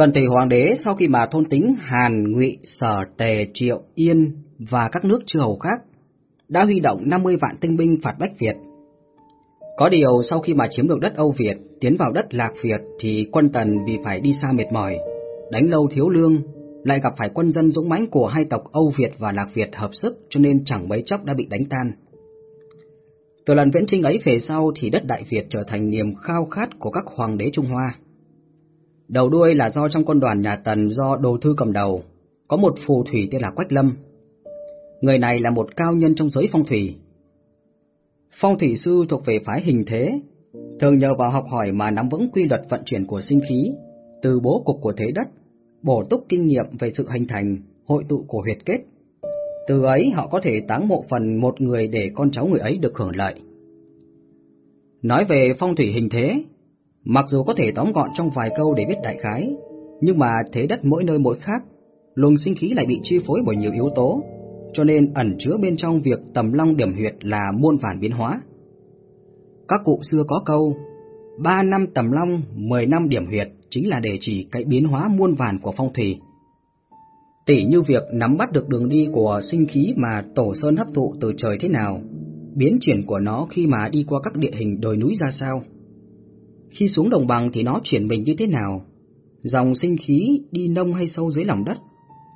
Tần tỷ hoàng đế sau khi mà thôn tính Hàn, Ngụy, Sở, Tề, Triệu, Yên và các nước chư hầu khác, đã huy động 50 vạn tinh binh phạt Bách Việt. Có điều sau khi mà chiếm được đất Âu Việt, tiến vào đất Lạc Việt thì quân Tần vì phải đi xa mệt mỏi, đánh lâu thiếu lương, lại gặp phải quân dân dũng mãnh của hai tộc Âu Việt và Lạc Việt hợp sức cho nên chẳng mấy chốc đã bị đánh tan. Từ lần viễn trinh ấy về sau thì đất Đại Việt trở thành niềm khao khát của các hoàng đế Trung Hoa. Đầu đuôi là do trong quân đoàn nhà Tần do Đồ Thư cầm đầu, có một phù thủy tên là Quách Lâm. Người này là một cao nhân trong giới phong thủy. Phong thủy sư thuộc về phái hình thế, thường nhờ vào học hỏi mà nắm vững quy luật vận chuyển của sinh khí, từ bố cục của thế đất, bổ túc kinh nghiệm về sự hình thành, hội tụ của huyệt kết. Từ ấy họ có thể táng mộ phần một người để con cháu người ấy được hưởng lợi. Nói về phong thủy hình thế, mặc dù có thể tóm gọn trong vài câu để biết đại khái, nhưng mà thế đất mỗi nơi mỗi khác, luồng sinh khí lại bị chi phối bởi nhiều yếu tố, cho nên ẩn chứa bên trong việc tầm long điểm huyệt là muôn vàn biến hóa. Các cụ xưa có câu, ba năm tầm long, mười năm điểm huyệt chính là để chỉ cái biến hóa muôn vàn của phong thủy. Tỷ như việc nắm bắt được đường đi của sinh khí mà tổ sơn hấp thụ từ trời thế nào, biến chuyển của nó khi mà đi qua các địa hình đồi núi ra sao. Khi xuống đồng bằng thì nó chuyển mình như thế nào, dòng sinh khí đi nông hay sâu dưới lòng đất,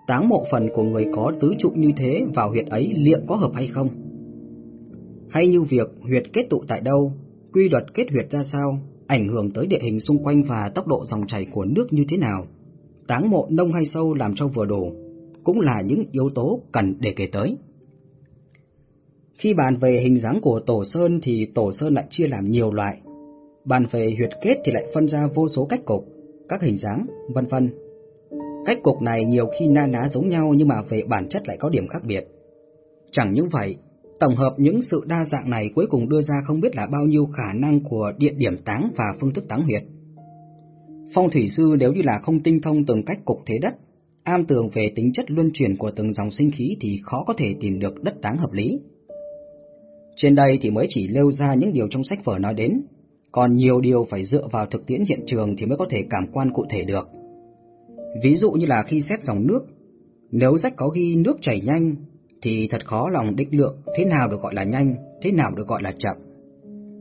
táng mộ phần của người có tứ trụ như thế vào huyệt ấy liệu có hợp hay không. Hay như việc huyệt kết tụ tại đâu, quy luật kết huyệt ra sao, ảnh hưởng tới địa hình xung quanh và tốc độ dòng chảy của nước như thế nào, táng mộ nông hay sâu làm cho vừa đủ, cũng là những yếu tố cần để kể tới. Khi bàn về hình dáng của tổ sơn thì tổ sơn lại chia làm nhiều loại. Bàn về huyệt kết thì lại phân ra vô số cách cục, các hình dáng, vân vân. Cách cục này nhiều khi na ná giống nhau nhưng mà về bản chất lại có điểm khác biệt. Chẳng những vậy, tổng hợp những sự đa dạng này cuối cùng đưa ra không biết là bao nhiêu khả năng của địa điểm táng và phương thức táng huyệt. Phong thủy sư nếu như là không tinh thông từng cách cục thế đất, am tường về tính chất luân chuyển của từng dòng sinh khí thì khó có thể tìm được đất táng hợp lý. Trên đây thì mới chỉ nêu ra những điều trong sách vở nói đến, còn nhiều điều phải dựa vào thực tiễn hiện trường thì mới có thể cảm quan cụ thể được. Ví dụ như là khi xét dòng nước, nếu sách có ghi nước chảy nhanh thì thật khó lòng định lượng thế nào được gọi là nhanh, thế nào được gọi là chậm.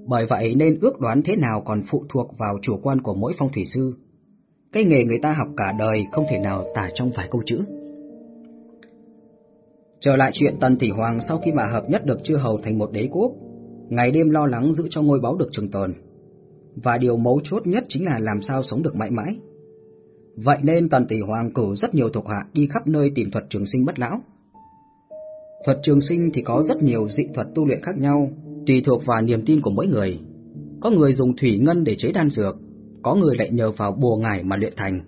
Bởi vậy nên ước đoán thế nào còn phụ thuộc vào chủ quan của mỗi phong thủy sư. Cái nghề người ta học cả đời không thể nào tả trong vài câu chữ. Trở lại chuyện Tần Tỷ Hoàng sau khi mà hợp nhất được chư hầu thành một đế quốc, ngày đêm lo lắng giữ cho ngôi báu được trường tồn. Và điều mấu chốt nhất chính là làm sao sống được mãi mãi. Vậy nên Tần Tỷ Hoàng cử rất nhiều thuộc hạ đi khắp nơi tìm thuật trường sinh bất lão. Thuật trường sinh thì có rất nhiều dị thuật tu luyện khác nhau, tùy thuộc vào niềm tin của mỗi người. Có người dùng thủy ngân để chế đan dược, có người lại nhờ vào bùa ngải mà luyện thành.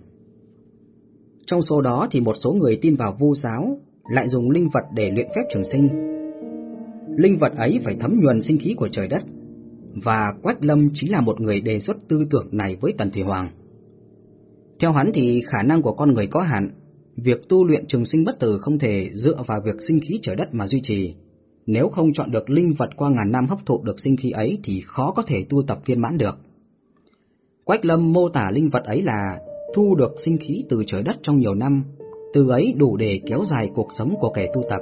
Trong số đó thì một số người tin vào vu giáo, lại dùng linh vật để luyện phép trường sinh. Linh vật ấy phải thấm nhuần sinh khí của trời đất, và Quách Lâm chính là một người đề xuất tư tưởng này với Tần Thủy Hoàng. Theo hắn thì khả năng của con người có hạn, việc tu luyện trường sinh bất tử không thể dựa vào việc sinh khí trời đất mà duy trì. Nếu không chọn được linh vật qua ngàn năm hấp thụ được sinh khí ấy thì khó có thể tu tập viên mãn được. Quách Lâm mô tả linh vật ấy là thu được sinh khí từ trời đất trong nhiều năm, từ ấy đủ để kéo dài cuộc sống của kẻ tu tập.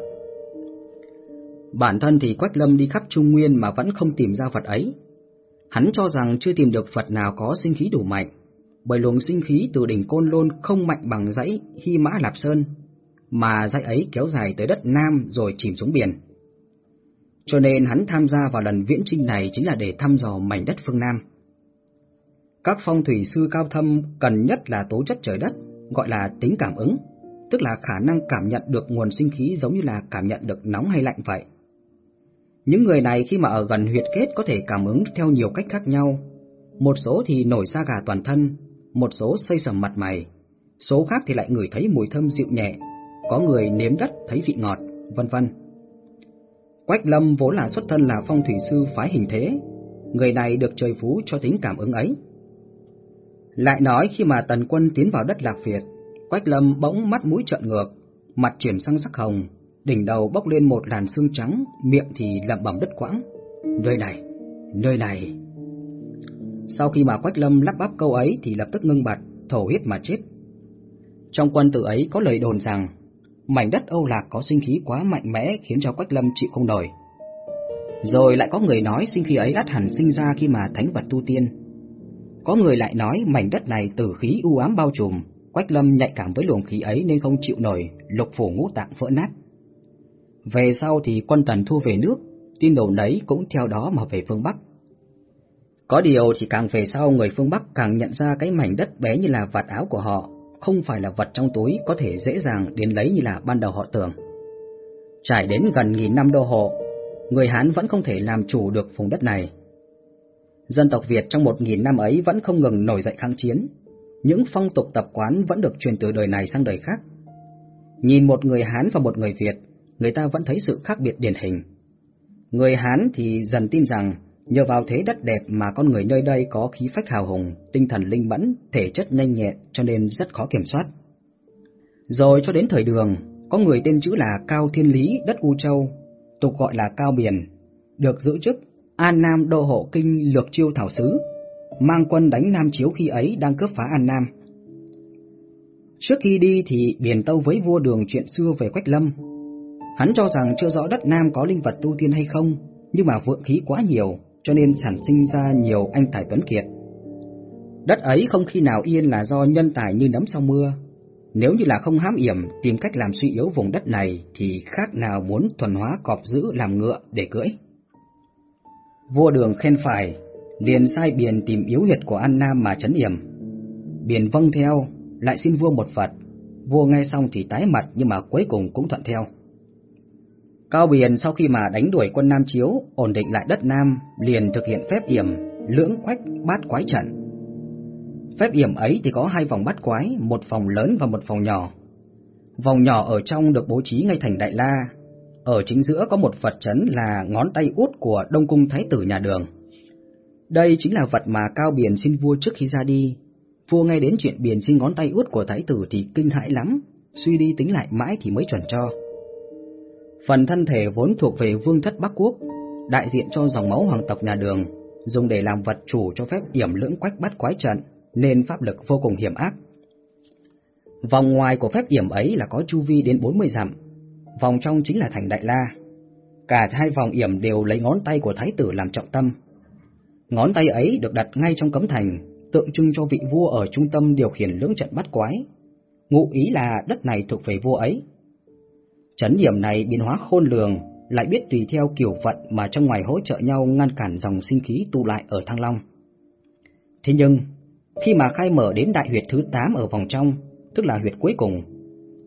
Bản thân thì Quách Lâm đi khắp Trung Nguyên mà vẫn không tìm ra phật ấy. Hắn cho rằng chưa tìm được phật nào có sinh khí đủ mạnh, bởi luồng sinh khí từ đỉnh Côn Lôn không mạnh bằng dãy Hy Mã Lạp Sơn, mà dãy ấy kéo dài tới đất Nam rồi chìm xuống biển. Cho nên hắn tham gia vào lần viễn trinh này chính là để thăm dò mảnh đất phương Nam. Các phong thủy sư cao thâm cần nhất là tố chất trời đất, gọi là tính cảm ứng, tức là khả năng cảm nhận được nguồn sinh khí giống như là cảm nhận được nóng hay lạnh vậy. Những người này khi mà ở gần huyệt kết có thể cảm ứng theo nhiều cách khác nhau. Một số thì nổi da gà toàn thân, một số xây sầm mặt mày, số khác thì lại ngửi thấy mùi thơm dịu nhẹ, có người nếm đất thấy vị ngọt, vân vân. Quách Lâm vốn là xuất thân là phong thủy sư phái hình thế, người này được trời phú cho tính cảm ứng ấy. Lại nói khi mà tần quân tiến vào đất Lạc Việt, Quách Lâm bỗng mắt mũi trợn ngược, mặt chuyển sang sắc hồng, đỉnh đầu bốc lên một làn xương trắng, miệng thì lẩm bẩm đất quãng. Nơi này, nơi này. Sau khi mà Quách Lâm lắp bắp câu ấy thì lập tức ngưng bặt, thổ huyết mà chết. Trong quân tử ấy có lời đồn rằng mảnh đất Âu Lạc có sinh khí quá mạnh mẽ khiến cho Quách Lâm chịu không nổi. Rồi lại có người nói sinh khí ấy ắt hẳn sinh ra khi mà thánh vật tu tiên. Có người lại nói mảnh đất này tử khí u ám bao trùm, Quách Lâm nhạy cảm với luồng khí ấy nên không chịu nổi, lục phủ ngũ tạng vỡ nát. Về sau thì quân tần thu về nước, tin đồn đấy cũng theo đó mà về phương Bắc. Có điều thì càng về sau người phương Bắc càng nhận ra cái mảnh đất bé như là vạt áo của họ, không phải là vật trong túi có thể dễ dàng đến lấy như là ban đầu họ tưởng. Trải đến gần nghìn năm đô hộ, người Hán vẫn không thể làm chủ được vùng đất này. Dân tộc Việt trong một nghìn năm ấy vẫn không ngừng nổi dậy kháng chiến, những phong tục tập quán vẫn được truyền từ đời này sang đời khác. Nhìn một người Hán và một người Việt, người ta vẫn thấy sự khác biệt điển hình. Người Hán thì dần tin rằng nhờ vào thế đất đẹp mà con người nơi đây có khí phách hào hùng, tinh thần linh mẫn, thể chất nhanh nhẹn cho nên rất khó kiểm soát. Rồi cho đến thời đường, có người tên chữ là Cao Thiên Lý đất U Châu, tục gọi là Cao Biển, được giữ chức An Nam Đô Hộ Kinh Lược Chiêu Thảo Sứ, mang quân đánh Nam Chiếu khi ấy đang cướp phá An Nam. Trước khi đi thì biển tâu với vua đường chuyện xưa về Quách Lâm. Hắn cho rằng chưa rõ đất Nam có linh vật tu tiên hay không, nhưng mà vượng khí quá nhiều, cho nên sản sinh ra nhiều anh tài tuấn kiệt. Đất ấy không khi nào yên là do nhân tài như nấm sau mưa. Nếu như là không hám yểm tìm cách làm suy yếu vùng đất này thì khác nào muốn thuần hóa cọp giữ làm ngựa để cưỡi. Vua đường khen phải, liền sai biển tìm yếu huyệt của An Nam mà chấn yểm. biển vâng theo, lại xin vua một vật. Vua nghe xong thì tái mặt nhưng mà cuối cùng cũng thuận theo. Cao Biền sau khi mà đánh đuổi quân Nam Chiếu, ổn định lại đất Nam, liền thực hiện phép yểm lưỡng quách bát quái trận. Phép yểm ấy thì có hai vòng bát quái, một vòng lớn và một vòng nhỏ. Vòng nhỏ ở trong được bố trí ngay thành đại la, ở chính giữa có một vật chấn là ngón tay út của Đông Cung Thái tử nhà đường. Đây chính là vật mà Cao Biền xin vua trước khi ra đi. Vua nghe đến chuyện Biền xin ngón tay út của Thái tử thì kinh hãi lắm, suy đi tính lại mãi thì mới chuẩn cho. Phần thân thể vốn thuộc về vương thất Bắc Quốc, đại diện cho dòng máu hoàng tộc nhà đường, dùng để làm vật chủ cho phép yểm lưỡng quách bắt quái trận, nên pháp lực vô cùng hiểm ác. Vòng ngoài của phép yểm ấy là có chu vi đến 40 dặm, vòng trong chính là thành Đại La. Cả hai vòng yểm đều lấy ngón tay của thái tử làm trọng tâm. Ngón tay ấy được đặt ngay trong cấm thành, tượng trưng cho vị vua ở trung tâm điều khiển lưỡng trận bắt quái. Ngụ ý là đất này thuộc về vua ấy. Chấn điểm này biến hóa khôn lường, lại biết tùy theo kiểu vận mà trong ngoài hỗ trợ nhau ngăn cản dòng sinh khí tụ lại ở Thăng Long. Thế nhưng, khi mà khai mở đến đại huyệt thứ 8 ở vòng trong, tức là huyệt cuối cùng,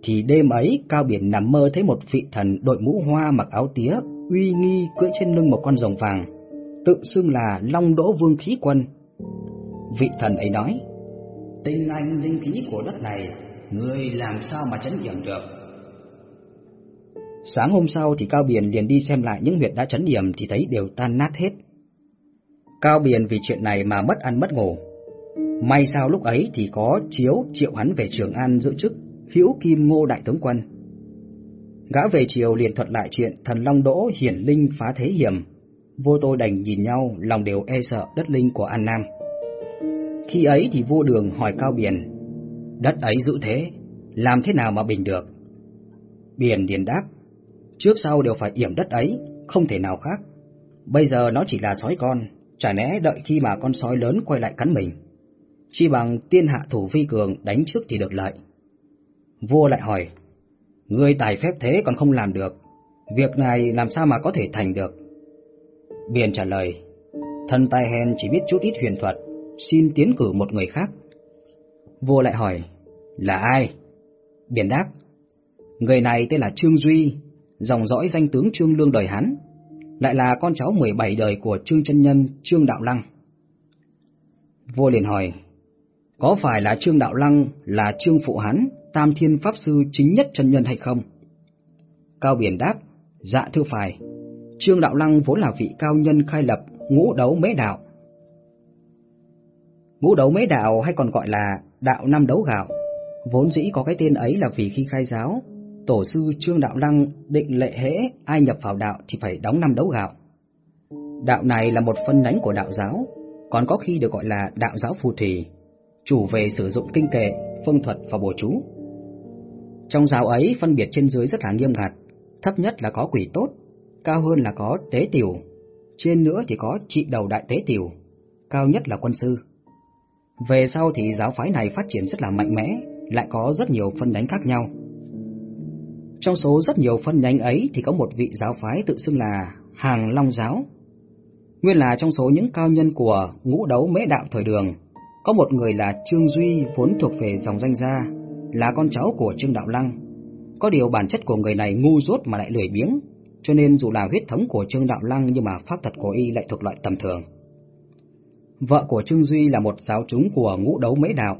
thì đêm ấy Cao Biển nằm mơ thấy một vị thần đội mũ hoa mặc áo tía, uy nghi cưỡi trên lưng một con rồng vàng, tự xưng là Long Đỗ Vương Khí Quân. Vị thần ấy nói, tinh anh linh khí của đất này, người làm sao mà chấn điểm được? Sáng hôm sau thì Cao Biển liền đi xem lại những huyệt đã chấn điểm thì thấy đều tan nát hết. Cao Biển vì chuyện này mà mất ăn mất ngủ. May sao lúc ấy thì có chiếu triệu hắn về Trường An giữ chức hữu kim ngô đại tướng quân. Gã về chiều liền thuật lại chuyện thần Long Đỗ hiển linh phá thế hiểm. Vô tôi đành nhìn nhau, lòng đều e sợ đất linh của An Nam. Khi ấy thì vua đường hỏi Cao Biển, đất ấy giữ thế, làm thế nào mà bình được? Biển liền đáp, trước sau đều phải yểm đất ấy, không thể nào khác. Bây giờ nó chỉ là sói con, chả lẽ đợi khi mà con sói lớn quay lại cắn mình. Chi bằng tiên hạ thủ vi cường đánh trước thì được lợi. Vua lại hỏi, Ngươi tài phép thế còn không làm được, việc này làm sao mà có thể thành được? Biển trả lời, thân tài hèn chỉ biết chút ít huyền thuật, xin tiến cử một người khác. Vua lại hỏi, là ai? Biển đáp, người này tên là Trương Duy, dòng dõi danh tướng Trương Lương đời hắn, lại là con cháu 17 đời của Trương chân Nhân Trương Đạo Lăng. Vua liền hỏi, có phải là Trương Đạo Lăng là Trương Phụ hắn Tam Thiên Pháp Sư chính nhất chân nhân hay không? Cao Biển đáp, dạ thưa phải. Trương Đạo Lăng vốn là vị cao nhân khai lập ngũ đấu mế đạo. Ngũ đấu mế đạo hay còn gọi là đạo năm đấu gạo, vốn dĩ có cái tên ấy là vì khi khai giáo, tổ sư Trương Đạo Lăng định lệ hễ ai nhập vào đạo thì phải đóng năm đấu gạo. Đạo này là một phân nhánh của đạo giáo, còn có khi được gọi là đạo giáo phù thủy, chủ về sử dụng kinh kệ, phương thuật và bùa chú. Trong giáo ấy phân biệt trên dưới rất là nghiêm ngặt, thấp nhất là có quỷ tốt, cao hơn là có tế tiểu, trên nữa thì có trị đầu đại tế tiểu, cao nhất là quân sư. Về sau thì giáo phái này phát triển rất là mạnh mẽ, lại có rất nhiều phân nhánh khác nhau. Trong số rất nhiều phân nhánh ấy thì có một vị giáo phái tự xưng là Hàng Long Giáo. Nguyên là trong số những cao nhân của ngũ đấu mễ đạo thời đường, có một người là Trương Duy vốn thuộc về dòng danh gia, là con cháu của Trương Đạo Lăng. Có điều bản chất của người này ngu dốt mà lại lười biếng, cho nên dù là huyết thống của Trương Đạo Lăng nhưng mà pháp thuật của y lại thuộc loại tầm thường. Vợ của Trương Duy là một giáo chúng của ngũ đấu mễ đạo.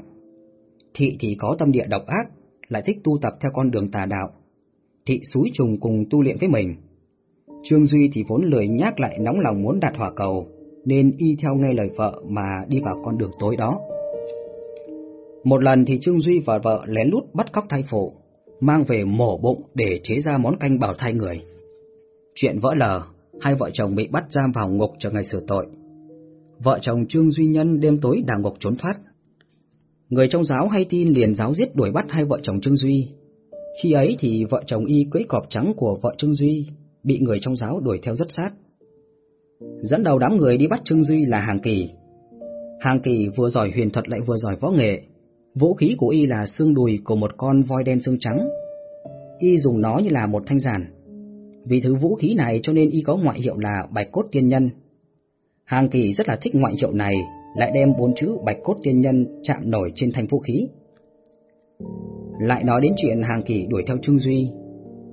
Thị thì có tâm địa độc ác, lại thích tu tập theo con đường tà đạo. Thị suối trùng cùng tu luyện với mình. Trương Duy thì vốn lười nhác lại nóng lòng muốn đạt hỏa cầu, nên y theo nghe lời vợ mà đi vào con đường tối đó. Một lần thì Trương Duy và vợ lén lút bắt cóc thai phụ, mang về mổ bụng để chế ra món canh bảo thai người. Chuyện vỡ lờ, hai vợ chồng bị bắt giam vào ngục chờ ngày xử tội. Vợ chồng Trương Duy Nhân đêm tối đào ngục trốn thoát. Người trong giáo hay tin liền giáo giết đuổi bắt hai vợ chồng Trương Duy. Khi ấy thì vợ chồng y cưỡi cọp trắng của vợ Trương Duy bị người trong giáo đuổi theo rất sát. Dẫn đầu đám người đi bắt Trương Duy là Hàng Kỳ. Hàng Kỳ vừa giỏi huyền thuật lại vừa giỏi võ nghệ. Vũ khí của y là xương đùi của một con voi đen xương trắng. Y dùng nó như là một thanh giản. Vì thứ vũ khí này cho nên y có ngoại hiệu là Bạch Cốt Tiên Nhân. Hàng Kỳ rất là thích ngoại hiệu này, lại đem bốn chữ Bạch Cốt Tiên Nhân chạm nổi trên thanh vũ khí. Lại nói đến chuyện Hàng Kỳ đuổi theo Trương Duy.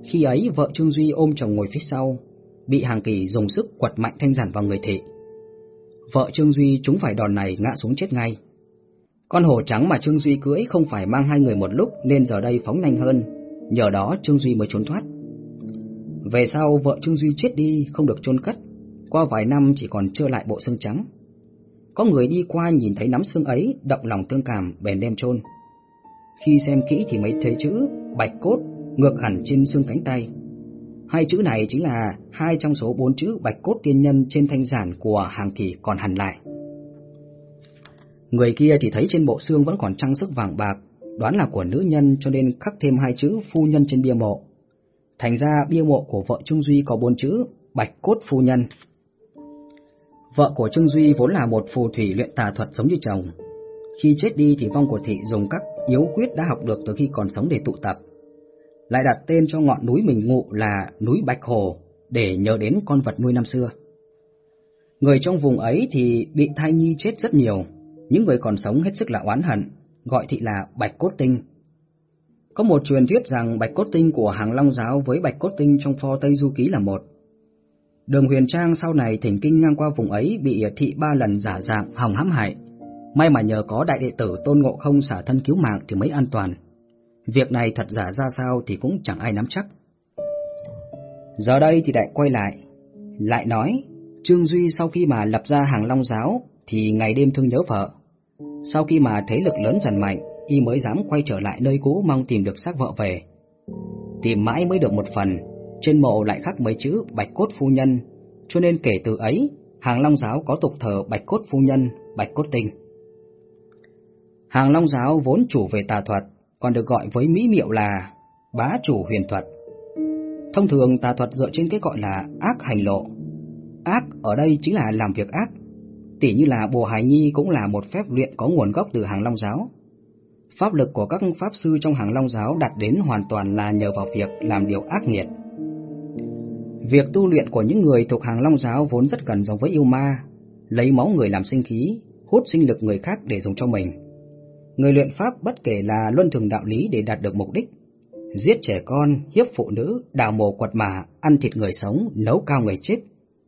Khi ấy vợ Trương Duy ôm chồng ngồi phía sau, bị Hàng Kỳ dùng sức quật mạnh thanh giản vào người thị. Vợ Trương Duy chúng phải đòn này ngã xuống chết ngay. Con hổ trắng mà Trương Duy cưỡi không phải mang hai người một lúc nên giờ đây phóng nhanh hơn, nhờ đó Trương Duy mới trốn thoát. Về sau vợ Trương Duy chết đi không được chôn cất, qua vài năm chỉ còn trơ lại bộ xương trắng. Có người đi qua nhìn thấy nắm xương ấy, động lòng tương cảm bèn đem chôn. Khi xem kỹ thì mới thấy chữ bạch cốt ngược hẳn trên xương cánh tay. Hai chữ này chính là hai trong số bốn chữ bạch cốt tiên nhân trên thanh giản của hàng kỳ còn hẳn lại. Người kia thì thấy trên bộ xương vẫn còn trang sức vàng bạc, đoán là của nữ nhân cho nên khắc thêm hai chữ phu nhân trên bia mộ. Thành ra bia mộ của vợ Trung Duy có bốn chữ bạch cốt phu nhân. Vợ của Trương Duy vốn là một phù thủy luyện tà thuật giống như chồng. Khi chết đi thì vong của thị dùng các yếu quyết đã học được từ khi còn sống để tụ tập. Lại đặt tên cho ngọn núi mình ngụ là núi Bạch Hồ để nhớ đến con vật nuôi năm xưa. Người trong vùng ấy thì bị thai nhi chết rất nhiều, những người còn sống hết sức là oán hận, gọi thị là Bạch Cốt Tinh. Có một truyền thuyết rằng Bạch Cốt Tinh của hàng Long Giáo với Bạch Cốt Tinh trong pho Tây Du Ký là một. Đường Huyền Trang sau này thỉnh kinh ngang qua vùng ấy bị thị ba lần giả dạng hòng hãm hại. May mà nhờ có đại đệ tử Tôn Ngộ Không xả thân cứu mạng thì mới an toàn. Việc này thật giả ra sao thì cũng chẳng ai nắm chắc. Giờ đây thì đại quay lại, lại nói, Trương Duy sau khi mà lập ra hàng Long Giáo thì ngày đêm thương nhớ vợ. Sau khi mà thế lực lớn dần mạnh, y mới dám quay trở lại nơi cũ mong tìm được xác vợ về. Tìm mãi mới được một phần, trên mộ lại khắc mấy chữ Bạch Cốt Phu Nhân, cho nên kể từ ấy, Hàng Long Giáo có tục thờ Bạch Cốt Phu Nhân, Bạch Cốt Tinh. Hàng Long Giáo vốn chủ về tà thuật, còn được gọi với mỹ miệu là bá chủ huyền thuật. Thông thường tà thuật dựa trên cái gọi là ác hành lộ. Ác ở đây chính là làm việc ác. Tỉ như là Bồ Hải Nhi cũng là một phép luyện có nguồn gốc từ Hàng Long Giáo. Pháp lực của các pháp sư trong Hàng Long Giáo đạt đến hoàn toàn là nhờ vào việc làm điều ác nghiệt. Việc tu luyện của những người thuộc hàng Long giáo vốn rất gần giống với yêu ma, lấy máu người làm sinh khí, hút sinh lực người khác để dùng cho mình. Người luyện pháp bất kể là luân thường đạo lý để đạt được mục đích, giết trẻ con, hiếp phụ nữ, đào mồ quật mả, ăn thịt người sống, nấu cao người chết,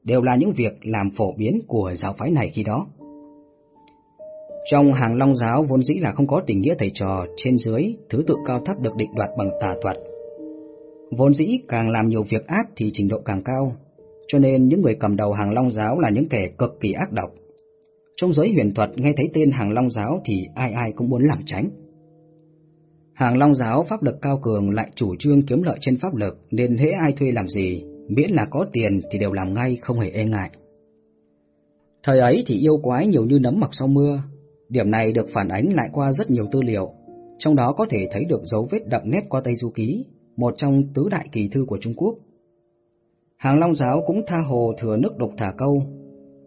đều là những việc làm phổ biến của giáo phái này khi đó. Trong hàng long giáo vốn dĩ là không có tình nghĩa thầy trò, trên dưới, thứ tự cao thấp được định đoạt bằng tà thuật, Vốn dĩ càng làm nhiều việc ác thì trình độ càng cao, cho nên những người cầm đầu hàng long giáo là những kẻ cực kỳ ác độc. Trong giới huyền thuật nghe thấy tên hàng long giáo thì ai ai cũng muốn làm tránh. Hàng long giáo pháp lực cao cường lại chủ trương kiếm lợi trên pháp lực nên hễ ai thuê làm gì, miễn là có tiền thì đều làm ngay không hề e ngại. Thời ấy thì yêu quái nhiều như nấm mọc sau mưa, điểm này được phản ánh lại qua rất nhiều tư liệu, trong đó có thể thấy được dấu vết đậm nét qua Tây Du Ký, một trong tứ đại kỳ thư của Trung Quốc. Hàng Long giáo cũng tha hồ thừa nước độc thả câu.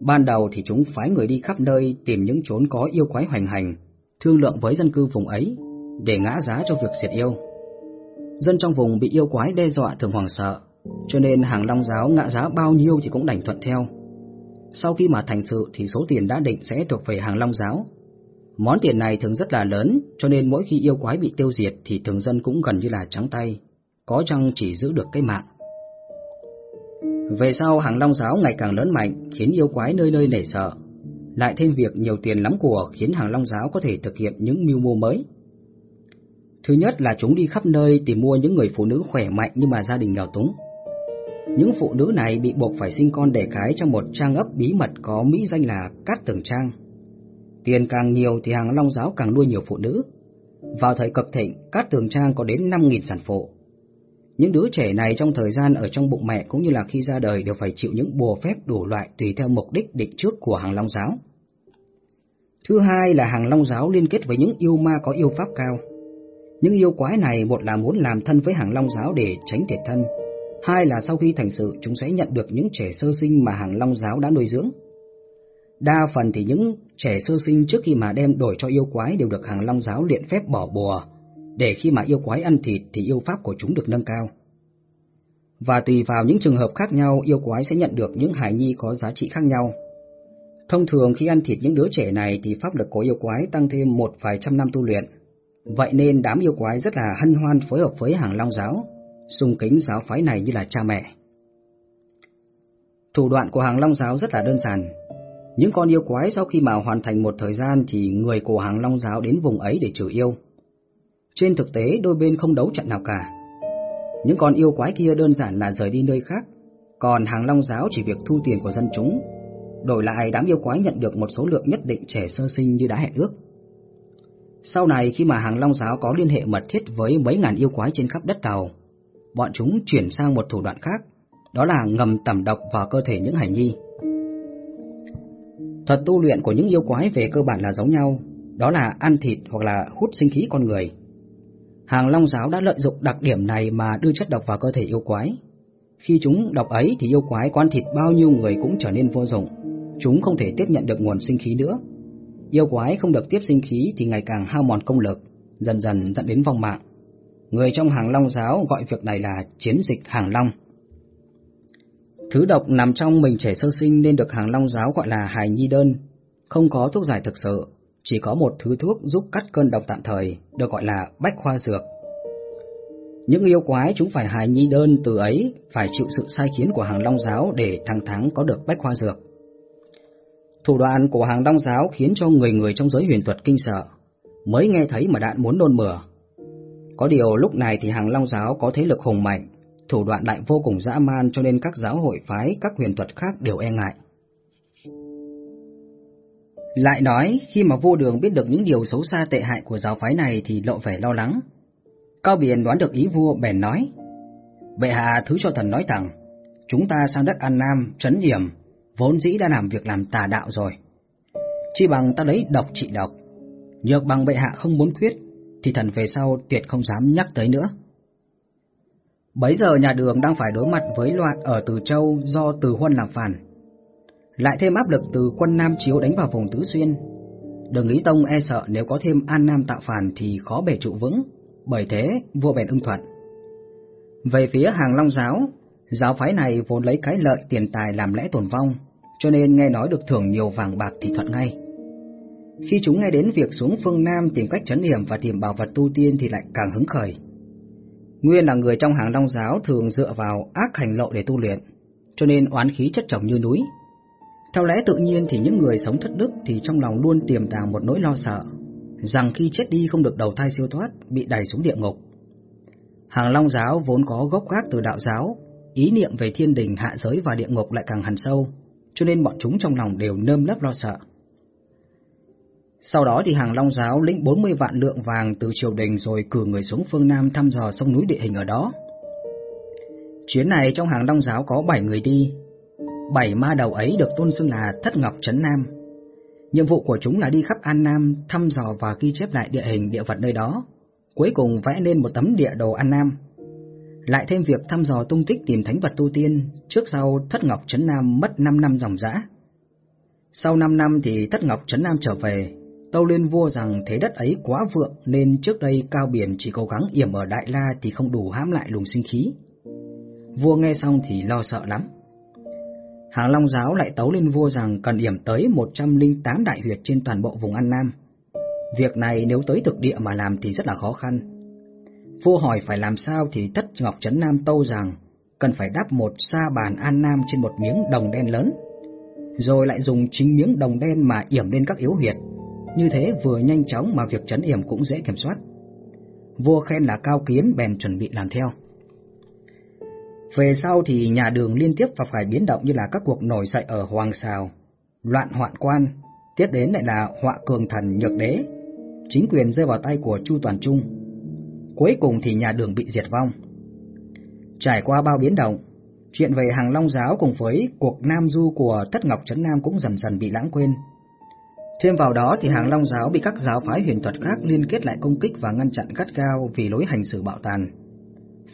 Ban đầu thì chúng phái người đi khắp nơi tìm những chốn có yêu quái hoành hành, thương lượng với dân cư vùng ấy để ngã giá cho việc diệt yêu. Dân trong vùng bị yêu quái đe dọa thường hoảng sợ, cho nên hàng Long giáo ngã giá bao nhiêu thì cũng đành thuận theo. Sau khi mà thành sự thì số tiền đã định sẽ thuộc về hàng Long giáo. Món tiền này thường rất là lớn, cho nên mỗi khi yêu quái bị tiêu diệt thì thường dân cũng gần như là trắng tay, có chăng chỉ giữ được cái mạng. Về sau hàng Long giáo ngày càng lớn mạnh khiến yêu quái nơi nơi nể sợ. Lại thêm việc nhiều tiền lắm của khiến hàng Long giáo có thể thực hiện những mưu mô mới. Thứ nhất là chúng đi khắp nơi tìm mua những người phụ nữ khỏe mạnh nhưng mà gia đình nghèo túng. Những phụ nữ này bị buộc phải sinh con đẻ cái trong một trang ấp bí mật có mỹ danh là Cát Tường Trang. Tiền càng nhiều thì hàng Long giáo càng nuôi nhiều phụ nữ. Vào thời cực thịnh, Cát Tường Trang có đến 5.000 sản phụ. Những đứa trẻ này trong thời gian ở trong bụng mẹ cũng như là khi ra đời đều phải chịu những bùa phép đủ loại tùy theo mục đích định trước của hàng Long giáo. Thứ hai là hàng Long giáo liên kết với những yêu ma có yêu pháp cao. Những yêu quái này một là muốn làm thân với hàng Long giáo để tránh thiệt thân, hai là sau khi thành sự chúng sẽ nhận được những trẻ sơ sinh mà hàng Long giáo đã nuôi dưỡng. Đa phần thì những trẻ sơ sinh trước khi mà đem đổi cho yêu quái đều được hàng Long giáo luyện phép bỏ bùa, để khi mà yêu quái ăn thịt thì yêu pháp của chúng được nâng cao. Và tùy vào những trường hợp khác nhau, yêu quái sẽ nhận được những hài nhi có giá trị khác nhau. Thông thường khi ăn thịt những đứa trẻ này thì pháp lực của yêu quái tăng thêm một vài trăm năm tu luyện. Vậy nên đám yêu quái rất là hân hoan phối hợp với hàng long giáo, sung kính giáo phái này như là cha mẹ. Thủ đoạn của hàng long giáo rất là đơn giản. Những con yêu quái sau khi mà hoàn thành một thời gian thì người của hàng long giáo đến vùng ấy để trừ yêu. Trên thực tế đôi bên không đấu trận nào cả. Những con yêu quái kia đơn giản là rời đi nơi khác, còn hàng long giáo chỉ việc thu tiền của dân chúng. Đổi lại đám yêu quái nhận được một số lượng nhất định trẻ sơ sinh như đã hẹn ước. Sau này khi mà hàng long giáo có liên hệ mật thiết với mấy ngàn yêu quái trên khắp đất tàu, bọn chúng chuyển sang một thủ đoạn khác, đó là ngầm tẩm độc vào cơ thể những hải nhi. Thuật tu luyện của những yêu quái về cơ bản là giống nhau, đó là ăn thịt hoặc là hút sinh khí con người. Hàng Long giáo đã lợi dụng đặc điểm này mà đưa chất độc vào cơ thể yêu quái. Khi chúng độc ấy thì yêu quái quan thịt bao nhiêu người cũng trở nên vô dụng, chúng không thể tiếp nhận được nguồn sinh khí nữa. Yêu quái không được tiếp sinh khí thì ngày càng hao mòn công lực, dần dần dẫn đến vong mạng. Người trong hàng long giáo gọi việc này là chiến dịch hàng long. Thứ độc nằm trong mình trẻ sơ sinh nên được hàng long giáo gọi là hài nhi đơn, không có thuốc giải thực sự, chỉ có một thứ thuốc giúp cắt cơn độc tạm thời, được gọi là bách khoa dược. Những yêu quái chúng phải hài nhi đơn từ ấy phải chịu sự sai khiến của hàng long giáo để thăng thắng có được bách khoa dược. Thủ đoạn của hàng long giáo khiến cho người người trong giới huyền thuật kinh sợ, mới nghe thấy mà đạn muốn nôn mửa. Có điều lúc này thì hàng long giáo có thế lực hùng mạnh, thủ đoạn lại vô cùng dã man cho nên các giáo hội phái, các huyền thuật khác đều e ngại. Lại nói, khi mà vô đường biết được những điều xấu xa tệ hại của giáo phái này thì lộ vẻ lo lắng. Cao Biển đoán được ý vua bèn nói, Bệ hạ thứ cho thần nói rằng, chúng ta sang đất An Nam, trấn điểm, vốn dĩ đã làm việc làm tà đạo rồi. Chỉ bằng ta lấy độc trị độc, nhược bằng bệ hạ không muốn khuyết, thì thần về sau tuyệt không dám nhắc tới nữa. Bấy giờ nhà đường đang phải đối mặt với loạn ở Từ Châu do Từ Huân làm phản. Lại thêm áp lực từ quân Nam Chiếu đánh vào vùng Tứ Xuyên. Đường Lý Tông e sợ nếu có thêm An Nam tạo phản thì khó bề trụ vững, bởi thế vua bèn ưng thuận. Về phía hàng Long Giáo, giáo phái này vốn lấy cái lợi tiền tài làm lẽ tồn vong, cho nên nghe nói được thưởng nhiều vàng bạc thì thuận ngay. Khi chúng nghe đến việc xuống phương Nam tìm cách trấn hiểm và tìm bảo vật tu tiên thì lại càng hứng khởi. Nguyên là người trong hàng Long Giáo thường dựa vào ác hành lộ để tu luyện, cho nên oán khí chất chồng như núi. Theo lẽ tự nhiên thì những người sống thất đức thì trong lòng luôn tiềm tàng một nỗi lo sợ, rằng khi chết đi không được đầu thai siêu thoát, bị đẩy xuống địa ngục. Hàng Long Giáo vốn có gốc gác từ đạo giáo, ý niệm về thiên đình hạ giới và địa ngục lại càng hằn sâu, cho nên bọn chúng trong lòng đều nơm nớp lo sợ. Sau đó thì hàng Long Giáo lĩnh 40 vạn lượng vàng từ triều đình rồi cử người xuống phương Nam thăm dò sông núi địa hình ở đó. Chuyến này trong hàng Long Giáo có 7 người đi. Bảy ma đầu ấy được tôn xưng là Thất Ngọc Trấn Nam. Nhiệm vụ của chúng là đi khắp An Nam thăm dò và ghi chép lại địa hình địa vật nơi đó, cuối cùng vẽ nên một tấm địa đồ An Nam. Lại thêm việc thăm dò tung tích tìm thánh vật tu tiên, trước sau Thất Ngọc Trấn Nam mất 5 năm dòng dã. Sau 5 năm thì Thất Ngọc Trấn Nam trở về, tâu lên vua rằng thế đất ấy quá vượng nên trước đây Cao Biển chỉ cố gắng yểm ở Đại La thì không đủ hãm lại luồng sinh khí. Vua nghe xong thì lo sợ lắm. Hàng Long Giáo lại tấu lên vua rằng cần yểm tới 108 đại huyệt trên toàn bộ vùng An Nam. Việc này nếu tới thực địa mà làm thì rất là khó khăn. Vua hỏi phải làm sao thì Thất Ngọc Trấn Nam tâu rằng cần phải đắp một sa bàn An Nam trên một miếng đồng đen lớn, rồi lại dùng chính miếng đồng đen mà yểm lên các yếu huyệt. Như thế vừa nhanh chóng mà việc trấn yểm cũng dễ kiểm soát. Vua khen là cao kiến bèn chuẩn bị làm theo. Về sau thì nhà đường liên tiếp và phải biến động như là các cuộc nổi dậy ở Hoàng Sào, loạn hoạn quan, tiếp đến lại là họa cường thần nhược đế, chính quyền rơi vào tay của Chu Toàn Trung. Cuối cùng thì nhà đường bị diệt vong. Trải qua bao biến động, chuyện về hàng Long Giáo cùng với cuộc Nam Du của Thất Ngọc Trấn Nam cũng dần dần bị lãng quên. Thêm vào đó thì hàng Long Giáo bị các giáo phái huyền thuật khác liên kết lại công kích và ngăn chặn gắt gao vì lối hành xử bạo tàn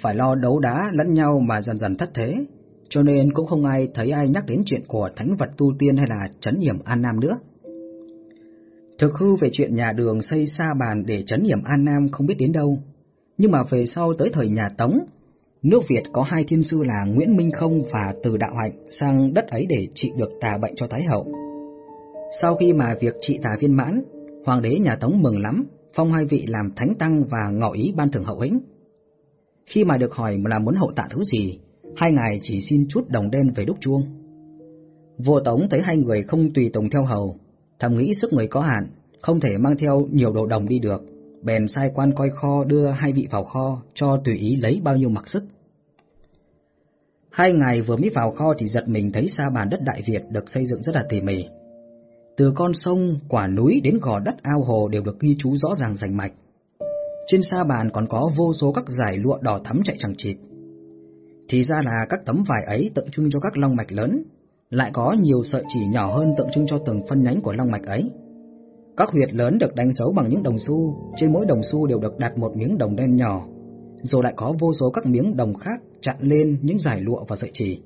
phải lo đấu đá lẫn nhau mà dần dần thất thế, cho nên cũng không ai thấy ai nhắc đến chuyện của thánh vật tu tiên hay là chấn hiểm An Nam nữa. Thực hư về chuyện nhà đường xây xa bàn để chấn hiểm An Nam không biết đến đâu, nhưng mà về sau tới thời nhà Tống, nước Việt có hai thiên sư là Nguyễn Minh Không và Từ Đạo Hạnh sang đất ấy để trị được tà bệnh cho Thái Hậu. Sau khi mà việc trị tà viên mãn, Hoàng đế nhà Tống mừng lắm, phong hai vị làm thánh tăng và ngỏ ý ban thưởng hậu hĩnh. Khi mà được hỏi là muốn hậu tạ thứ gì, hai ngài chỉ xin chút đồng đen về đúc chuông. Vua Tống thấy hai người không tùy tùng theo hầu, thầm nghĩ sức người có hạn, không thể mang theo nhiều đồ đồng đi được, bèn sai quan coi kho đưa hai vị vào kho cho tùy ý lấy bao nhiêu mặc sức. Hai ngày vừa mới vào kho thì giật mình thấy xa bàn đất Đại Việt được xây dựng rất là tỉ mỉ. Từ con sông, quả núi đến gò đất ao hồ đều được ghi chú rõ ràng rành mạch. Trên sa bàn còn có vô số các giải lụa đỏ thắm chạy chẳng chịt. Thì ra là các tấm vải ấy tượng trưng cho các long mạch lớn, lại có nhiều sợi chỉ nhỏ hơn tượng trưng cho từng phân nhánh của long mạch ấy. Các huyệt lớn được đánh dấu bằng những đồng xu, trên mỗi đồng xu đều được đặt một miếng đồng đen nhỏ, rồi lại có vô số các miếng đồng khác chặn lên những giải lụa và sợi chỉ.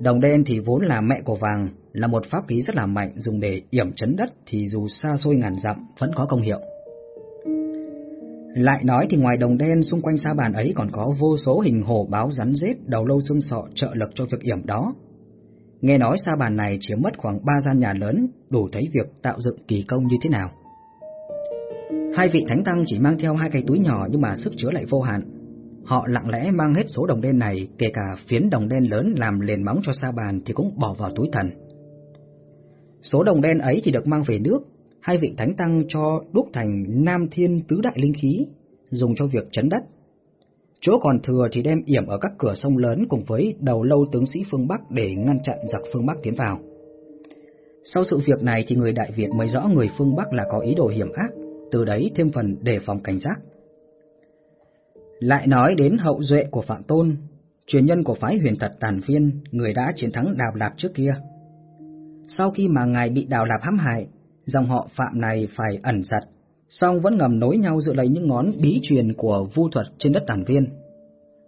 Đồng đen thì vốn là mẹ của vàng, là một pháp khí rất là mạnh dùng để yểm chấn đất thì dù xa xôi ngàn dặm vẫn có công hiệu. Lại nói thì ngoài đồng đen xung quanh sa bàn ấy còn có vô số hình hổ báo rắn rết đầu lâu xương sọ trợ lực cho việc yểm đó. Nghe nói sa bàn này chiếm mất khoảng ba gian nhà lớn, đủ thấy việc tạo dựng kỳ công như thế nào. Hai vị thánh tăng chỉ mang theo hai cái túi nhỏ nhưng mà sức chứa lại vô hạn. Họ lặng lẽ mang hết số đồng đen này, kể cả phiến đồng đen lớn làm nền móng cho sa bàn thì cũng bỏ vào túi thần. Số đồng đen ấy thì được mang về nước, hai vị thánh tăng cho đúc thành Nam Thiên Tứ Đại Linh Khí, dùng cho việc chấn đất. Chỗ còn thừa thì đem yểm ở các cửa sông lớn cùng với đầu lâu tướng sĩ phương Bắc để ngăn chặn giặc phương Bắc tiến vào. Sau sự việc này thì người Đại Việt mới rõ người phương Bắc là có ý đồ hiểm ác, từ đấy thêm phần đề phòng cảnh giác. Lại nói đến hậu duệ của Phạm Tôn, truyền nhân của phái huyền thật tàn viên, người đã chiến thắng Đào Lạp trước kia. Sau khi mà ngài bị Đào Lạp hãm hại, dòng họ Phạm này phải ẩn giật, song vẫn ngầm nối nhau dựa lấy những ngón bí truyền của vu thuật trên đất tản viên.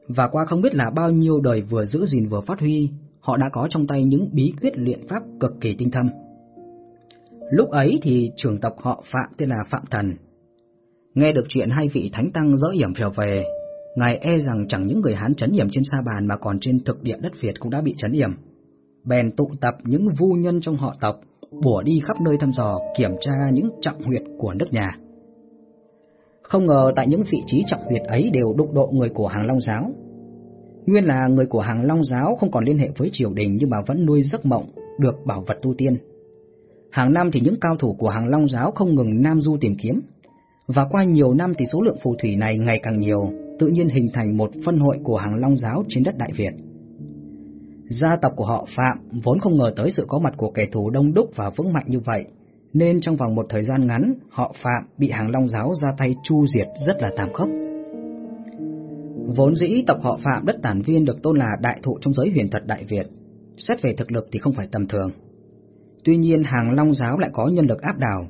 Và qua không biết là bao nhiêu đời vừa giữ gìn vừa phát huy, họ đã có trong tay những bí quyết luyện pháp cực kỳ tinh thâm. Lúc ấy thì trưởng tộc họ Phạm tên là Phạm Thần. Nghe được chuyện hai vị thánh tăng dỡ hiểm phèo về, ngài e rằng chẳng những người Hán chấn hiểm trên sa bàn mà còn trên thực địa đất Việt cũng đã bị chấn hiểm. Bèn tụ tập những vu nhân trong họ tộc, bủa đi khắp nơi thăm dò kiểm tra những trọng huyệt của nước nhà. Không ngờ tại những vị trí trọng huyệt ấy đều đụng độ người của hàng Long Giáo. Nguyên là người của hàng Long Giáo không còn liên hệ với triều đình nhưng mà vẫn nuôi giấc mộng được bảo vật tu tiên. Hàng năm thì những cao thủ của hàng Long Giáo không ngừng nam du tìm kiếm. Và qua nhiều năm thì số lượng phù thủy này ngày càng nhiều, tự nhiên hình thành một phân hội của hàng Long Giáo trên đất Đại Việt. Gia tộc của họ Phạm vốn không ngờ tới sự có mặt của kẻ thù đông đúc và vững mạnh như vậy, nên trong vòng một thời gian ngắn, họ Phạm bị hàng Long giáo ra tay chu diệt rất là tàn khốc. Vốn dĩ tộc họ Phạm đất tản viên được tôn là đại thụ trong giới huyền thuật Đại Việt, xét về thực lực thì không phải tầm thường. Tuy nhiên hàng Long giáo lại có nhân lực áp đảo.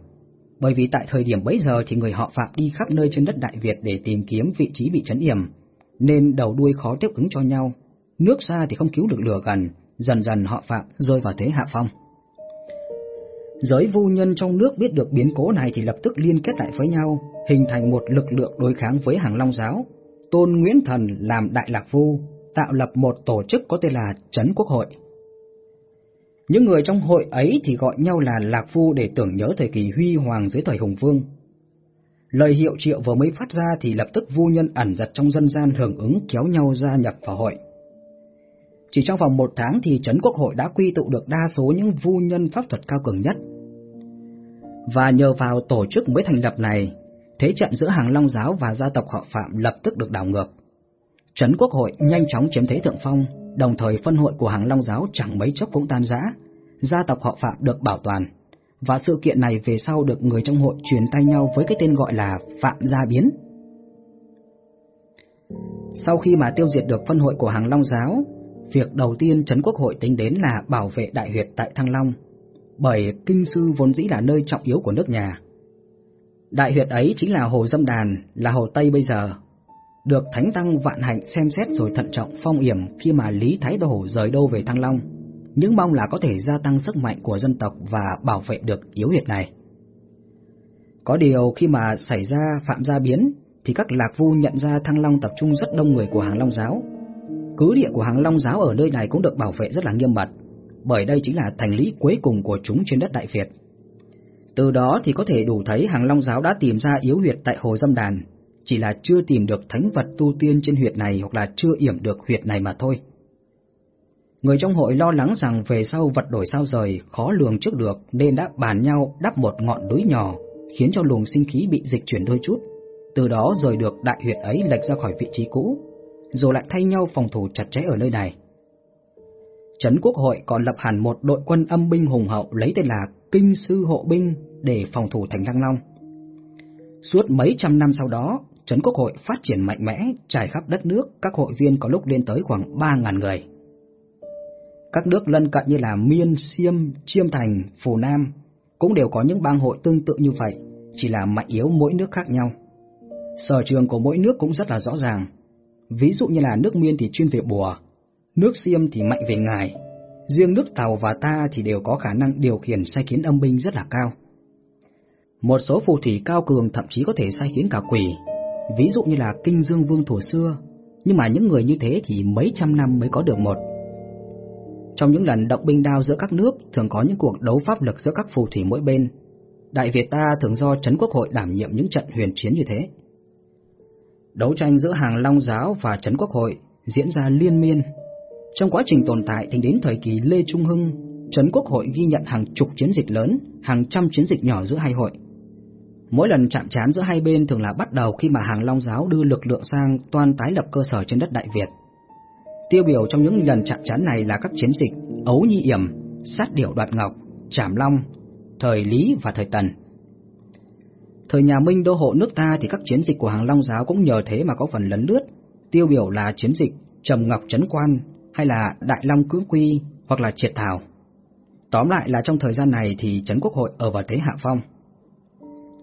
bởi vì tại thời điểm bấy giờ thì người họ Phạm đi khắp nơi trên đất Đại Việt để tìm kiếm vị trí bị chấn yểm, nên đầu đuôi khó tiếp ứng cho nhau. Nước xa thì không cứu được lửa gần, dần dần họ Phạm rơi vào thế hạ phong. Giới vu nhân trong nước biết được biến cố này thì lập tức liên kết lại với nhau, hình thành một lực lượng đối kháng với hàng Long giáo. Tôn Nguyễn Thần làm đại lạc vu, tạo lập một tổ chức có tên là Trấn Quốc hội. Những người trong hội ấy thì gọi nhau là Lạc Phu để tưởng nhớ thời kỳ huy hoàng dưới thời Hùng Vương. Lời hiệu triệu vừa mới phát ra thì lập tức vu nhân ẩn giật trong dân gian hưởng ứng kéo nhau gia nhập vào hội. Chỉ trong vòng một tháng thì Trấn Quốc hội đã quy tụ được đa số những vu nhân pháp thuật cao cường nhất. Và nhờ vào tổ chức mới thành lập này, thế trận giữa hàng Long giáo và gia tộc họ Phạm lập tức được đảo ngược. Trấn Quốc hội nhanh chóng chiếm thế thượng phong, đồng thời phân hội của hàng Long giáo chẳng mấy chốc cũng tan rã, gia tộc họ Phạm được bảo toàn, và sự kiện này về sau được người trong hội truyền tay nhau với cái tên gọi là Phạm Gia Biến. Sau khi mà tiêu diệt được phân hội của hàng Long giáo, việc đầu tiên Trấn Quốc hội tính đến là bảo vệ đại huyệt tại Thăng Long, bởi kinh sư vốn dĩ là nơi trọng yếu của nước nhà. Đại huyệt ấy chính là hồ Dâm Đàn, là hồ Tây bây giờ, được Thánh Tăng Vạn Hạnh xem xét rồi thận trọng phong yểm khi mà Lý Thái Đồ rời đô về Thăng Long, những mong là có thể gia tăng sức mạnh của dân tộc và bảo vệ được yếu huyệt này. Có điều khi mà xảy ra phạm gia biến, thì các lạc vu nhận ra Thăng Long tập trung rất đông người của hàng Long giáo. Cứ địa của hàng Long giáo ở nơi này cũng được bảo vệ rất là nghiêm mật, bởi đây chính là thành lý cuối cùng của chúng trên đất Đại Việt. Từ đó thì có thể đủ thấy hàng Long giáo đã tìm ra yếu huyệt tại Hồ Dâm Đàn, chỉ là chưa tìm được thánh vật tu tiên trên huyệt này hoặc là chưa yểm được huyệt này mà thôi. Người trong hội lo lắng rằng về sau vật đổi sao rời khó lường trước được nên đã bàn nhau đắp một ngọn núi nhỏ khiến cho luồng sinh khí bị dịch chuyển đôi chút, từ đó rời được đại huyệt ấy lệch ra khỏi vị trí cũ, rồi lại thay nhau phòng thủ chặt chẽ ở nơi này. Trấn Quốc hội còn lập hẳn một đội quân âm binh hùng hậu lấy tên là Kinh Sư Hộ Binh để phòng thủ thành Thăng Long. Suốt mấy trăm năm sau đó, Trấn Quốc hội phát triển mạnh mẽ, trải khắp đất nước, các hội viên có lúc lên tới khoảng 3.000 người. Các nước lân cận như là Miên, Siêm, Chiêm Thành, Phù Nam cũng đều có những bang hội tương tự như vậy, chỉ là mạnh yếu mỗi nước khác nhau. Sở trường của mỗi nước cũng rất là rõ ràng. Ví dụ như là nước Miên thì chuyên về bùa, nước xiêm thì mạnh về ngài, riêng nước Tàu và ta thì đều có khả năng điều khiển sai khiến âm binh rất là cao. Một số phù thủy cao cường thậm chí có thể sai khiến cả quỷ, ví dụ như là Kinh Dương Vương thổ xưa, nhưng mà những người như thế thì mấy trăm năm mới có được một. Trong những lần động binh đao giữa các nước thường có những cuộc đấu pháp lực giữa các phù thủy mỗi bên. Đại Việt ta thường do Trấn Quốc hội đảm nhiệm những trận huyền chiến như thế. Đấu tranh giữa hàng Long giáo và Trấn Quốc hội diễn ra liên miên. Trong quá trình tồn tại thì đến thời kỳ Lê Trung Hưng, Trấn Quốc hội ghi nhận hàng chục chiến dịch lớn, hàng trăm chiến dịch nhỏ giữa hai hội. Mỗi lần chạm trán giữa hai bên thường là bắt đầu khi mà hàng Long giáo đưa lực lượng sang toàn tái lập cơ sở trên đất Đại Việt. Tiêu biểu trong những lần chạm trán này là các chiến dịch Ấu Nhi Yểm, Sát Điểu Đoạt Ngọc, Trảm Long, thời Lý và thời Tần. Thời nhà Minh đô hộ nước ta thì các chiến dịch của hàng Long giáo cũng nhờ thế mà có phần lấn lướt. Tiêu biểu là chiến dịch Trầm Ngọc Trấn Quan hay là Đại Long Cưỡng Quy hoặc là Triệt Thảo. Tóm lại là trong thời gian này thì Trấn Quốc hội ở vào thế hạ phong.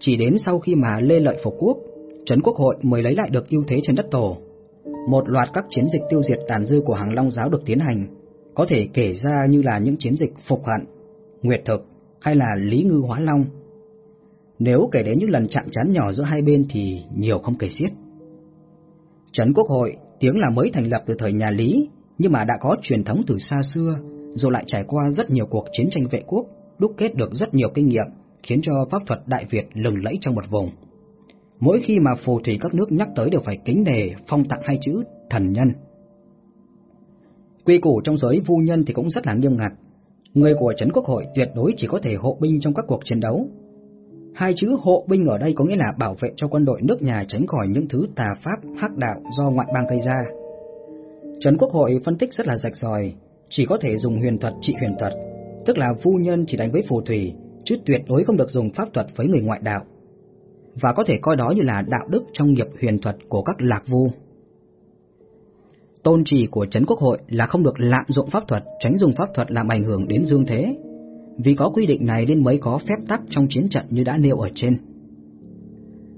Chỉ đến sau khi mà Lê Lợi phục quốc, Trấn Quốc hội mới lấy lại được ưu thế trên đất tổ. Một loạt các chiến dịch tiêu diệt tàn dư của hàng Long giáo được tiến hành, có thể kể ra như là những chiến dịch phục hận, nguyệt thực hay là lý ngư hóa long. Nếu kể đến những lần chạm trán nhỏ giữa hai bên thì nhiều không kể xiết. Trấn Quốc hội tiếng là mới thành lập từ thời nhà Lý, nhưng mà đã có truyền thống từ xa xưa, rồi lại trải qua rất nhiều cuộc chiến tranh vệ quốc, đúc kết được rất nhiều kinh nghiệm khiến cho pháp thuật Đại Việt lừng lẫy trong một vùng. Mỗi khi mà phù thủy các nước nhắc tới đều phải kính nề phong tặng hai chữ thần nhân. Quy củ trong giới vu nhân thì cũng rất là nghiêm ngặt. Người của Trấn Quốc hội tuyệt đối chỉ có thể hộ binh trong các cuộc chiến đấu. Hai chữ hộ binh ở đây có nghĩa là bảo vệ cho quân đội nước nhà tránh khỏi những thứ tà pháp hắc đạo do ngoại bang gây ra. Trấn Quốc hội phân tích rất là rạch ròi, chỉ có thể dùng huyền thuật trị huyền thuật, tức là vu nhân chỉ đánh với phù thủy chứ tuyệt đối không được dùng pháp thuật với người ngoại đạo, và có thể coi đó như là đạo đức trong nghiệp huyền thuật của các lạc vu. Tôn trì của Trấn Quốc hội là không được lạm dụng pháp thuật, tránh dùng pháp thuật làm ảnh hưởng đến dương thế. Vì có quy định này nên mới có phép tắc trong chiến trận như đã nêu ở trên.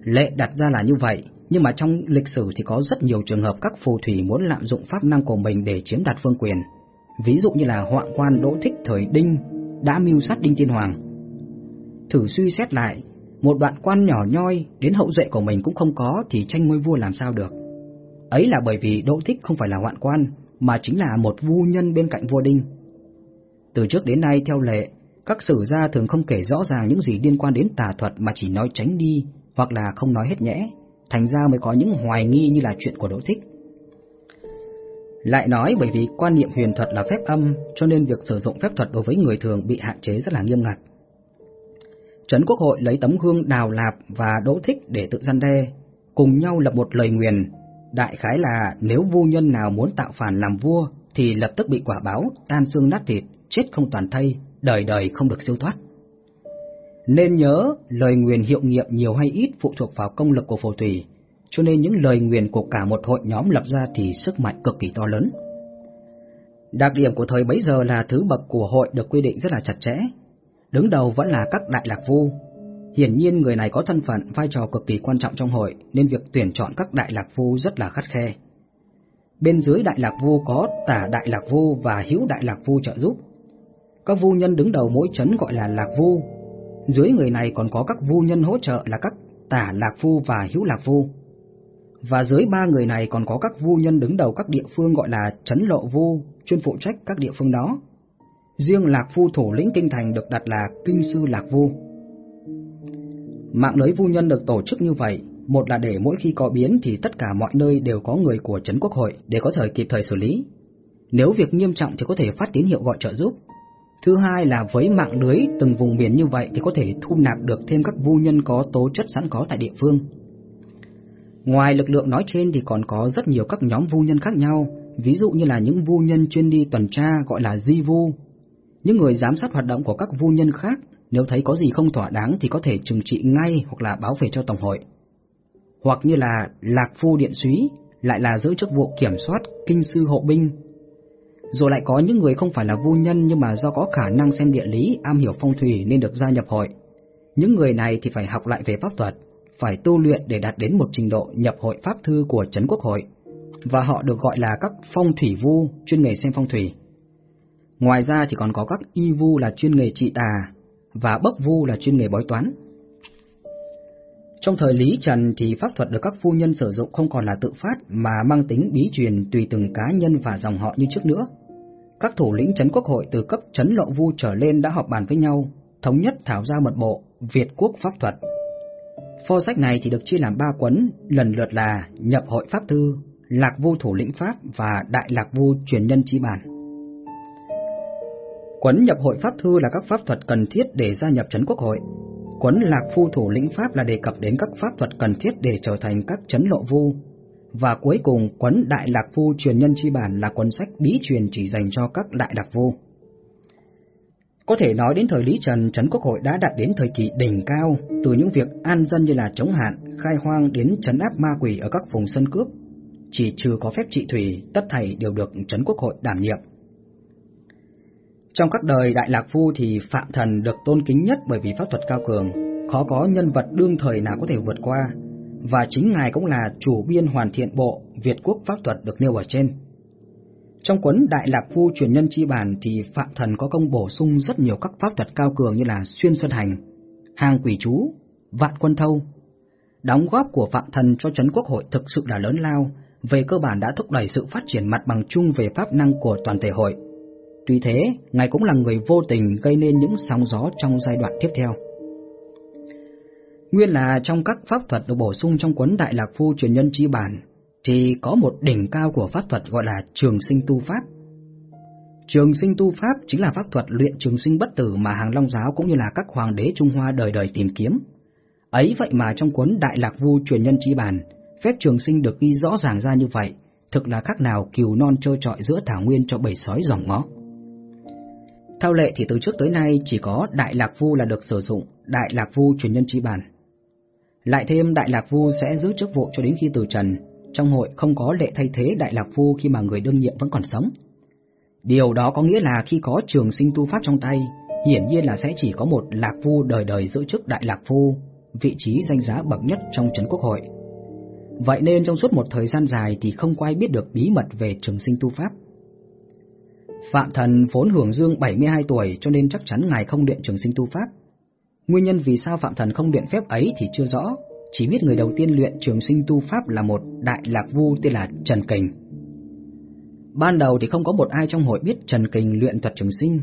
Lệ đặt ra là như vậy, nhưng mà trong lịch sử thì có rất nhiều trường hợp các phù thủy muốn lạm dụng pháp năng của mình để chiếm đoạt phương quyền. Ví dụ như là hoạn quan Đỗ Thích thời Đinh đã mưu sát Đinh Tiên Hoàng. Thử suy xét lại, một đoạn quan nhỏ nhoi đến hậu duệ của mình cũng không có thì tranh ngôi vua làm sao được. Ấy là bởi vì Đỗ Thích không phải là hoạn quan, mà chính là một vu nhân bên cạnh vua Đinh. Từ trước đến nay theo lệ, các sử gia thường không kể rõ ràng những gì liên quan đến tà thuật mà chỉ nói tránh đi hoặc là không nói hết nhẽ, thành ra mới có những hoài nghi như là chuyện của Đỗ Thích. Lại nói bởi vì quan niệm huyền thuật là phép âm, cho nên việc sử dụng phép thuật đối với người thường bị hạn chế rất là nghiêm ngặt. Trấn Quốc hội lấy tấm gương Đào Lạp và Đỗ Thích để tự gian đe, cùng nhau lập một lời nguyền, đại khái là nếu vua nhân nào muốn tạo phản làm vua thì lập tức bị quả báo, tan xương nát thịt, chết không toàn thây, đời đời không được siêu thoát. Nên nhớ, lời nguyền hiệu nghiệm nhiều hay ít phụ thuộc vào công lực của phù thủy, cho nên những lời nguyền của cả một hội nhóm lập ra thì sức mạnh cực kỳ to lớn. Đặc điểm của thời bấy giờ là thứ bậc của hội được quy định rất là chặt chẽ. Đứng đầu vẫn là các đại lạc vu. Hiển nhiên người này có thân phận, vai trò cực kỳ quan trọng trong hội, nên việc tuyển chọn các đại lạc vu rất là khắt khe. Bên dưới đại lạc vu có tả đại lạc vu và hữu đại lạc vu trợ giúp. Các vu nhân đứng đầu mỗi chấn gọi là lạc vu. Dưới người này còn có các vu nhân hỗ trợ là các tả lạc vu và hữu lạc vu. Và dưới ba người này còn có các vu nhân đứng đầu các địa phương gọi là chấn lộ vu, chuyên phụ trách các địa phương đó. Riêng lạc vu thủ lĩnh kinh thành được đặt là kinh sư lạc vu. Mạng lưới vu nhân được tổ chức như vậy, một là để mỗi khi có biến thì tất cả mọi nơi đều có người của chấn quốc hội để có thời kịp thời xử lý. Nếu việc nghiêm trọng thì có thể phát tín hiệu gọi trợ giúp. Thứ hai là với mạng lưới từng vùng miền như vậy thì có thể thu nạp được thêm các vô nhân có tố chất sẵn có tại địa phương. Ngoài lực lượng nói trên thì còn có rất nhiều các nhóm vô nhân khác nhau, ví dụ như là những vô nhân chuyên đi tuần tra gọi là di vu. Những người giám sát hoạt động của các vô nhân khác, nếu thấy có gì không thỏa đáng thì có thể trừng trị ngay hoặc là báo về cho Tổng hội. Hoặc như là lạc phu điện súy, lại là giữ chức vụ kiểm soát kinh sư hộ binh. Rồi lại có những người không phải là vu nhân nhưng mà do có khả năng xem địa lý, am hiểu phong thủy nên được gia nhập hội. Những người này thì phải học lại về pháp thuật, phải tu luyện để đạt đến một trình độ nhập hội pháp thư của Trấn Quốc hội, và họ được gọi là các phong thủy vu chuyên nghề xem phong thủy. Ngoài ra thì còn có các y vu là chuyên nghề trị tà, và bốc vu là chuyên nghề bói toán. Trong thời Lý Trần thì pháp thuật được các phu nhân sử dụng không còn là tự phát mà mang tính bí truyền tùy từng cá nhân và dòng họ như trước nữa. Các thủ lĩnh trấn quốc hội từ cấp trấn lộ vu trở lên đã họp bàn với nhau, thống nhất thảo ra mật bộ Việt quốc pháp thuật Phô sách này thì được chia làm ba quấn, lần lượt là Nhập hội Pháp Thư, Lạc Vu Thủ lĩnh Pháp và Đại Lạc Vu Truyền nhân Chi Bản. Quấn Nhập hội Pháp Thư là các pháp thuật cần thiết để gia nhập trấn quốc hội. Quấn Lạc Phu Thủ lĩnh Pháp là đề cập đến các pháp thuật cần thiết để trở thành các chấn lộ vu. Và cuối cùng, quấn Đại Lạc phu Truyền nhân Chi Bản là cuốn sách bí truyền chỉ dành cho các Đại Lạc Vu. Có thể nói đến thời Lý Trần, Trấn Quốc hội đã đạt đến thời kỳ đỉnh cao, từ những việc an dân như là chống hạn, khai hoang đến trấn áp ma quỷ ở các vùng sân cướp. Chỉ trừ có phép trị thủy, tất thảy đều được Trấn Quốc hội đảm nhiệm. Trong các đời Đại Lạc Phu thì Phạm Thần được tôn kính nhất bởi vì pháp thuật cao cường, khó có nhân vật đương thời nào có thể vượt qua, và chính Ngài cũng là chủ biên hoàn thiện bộ Việt Quốc Pháp thuật được nêu ở trên. Trong cuốn Đại Lạc Phu truyền nhân chi bản thì Phạm Thần có công bổ sung rất nhiều các pháp thuật cao cường như là xuyên sơn hành, hàng quỷ chú, vạn quân thâu. Đóng góp của Phạm Thần cho Trấn Quốc hội thực sự là lớn lao, về cơ bản đã thúc đẩy sự phát triển mặt bằng chung về pháp năng của toàn thể hội. Tuy thế, Ngài cũng là người vô tình gây nên những sóng gió trong giai đoạn tiếp theo. Nguyên là trong các pháp thuật được bổ sung trong cuốn Đại Lạc Phu truyền nhân chi bản thì có một đỉnh cao của pháp thuật gọi là trường sinh tu pháp. Trường sinh tu pháp chính là pháp thuật luyện trường sinh bất tử mà hàng Long giáo cũng như là các hoàng đế Trung Hoa đời đời tìm kiếm. Ấy vậy mà trong cuốn Đại Lạc Vu truyền nhân chi bản, phép trường sinh được ghi rõ ràng ra như vậy, thực là khác nào kiều non trôi trọi giữa thảo nguyên cho bầy sói dòng ngó. Theo lệ thì từ trước tới nay chỉ có Đại Lạc Vu là được sử dụng Đại Lạc Vu truyền nhân chi bản. Lại thêm Đại Lạc Vu sẽ giữ chức vụ cho đến khi từ trần, trong hội không có lệ thay thế Đại Lạc Phu khi mà người đương nhiệm vẫn còn sống. Điều đó có nghĩa là khi có trường sinh tu pháp trong tay, hiển nhiên là sẽ chỉ có một lạc phu đời đời giữ chức đại lạc phu, vị trí danh giá bậc nhất trong trấn quốc hội. Vậy nên trong suốt một thời gian dài thì không có ai biết được bí mật về trường sinh tu pháp. Phạm Thần vốn hưởng dương 72 tuổi cho nên chắc chắn ngài không luyện trường sinh tu pháp. Nguyên nhân vì sao Phạm Thần không luyện phép ấy thì chưa rõ, chỉ biết người đầu tiên luyện trường sinh tu pháp là một đại lạc vu tên là Trần Kình. Ban đầu thì không có một ai trong hội biết Trần Kình luyện thuật trường sinh,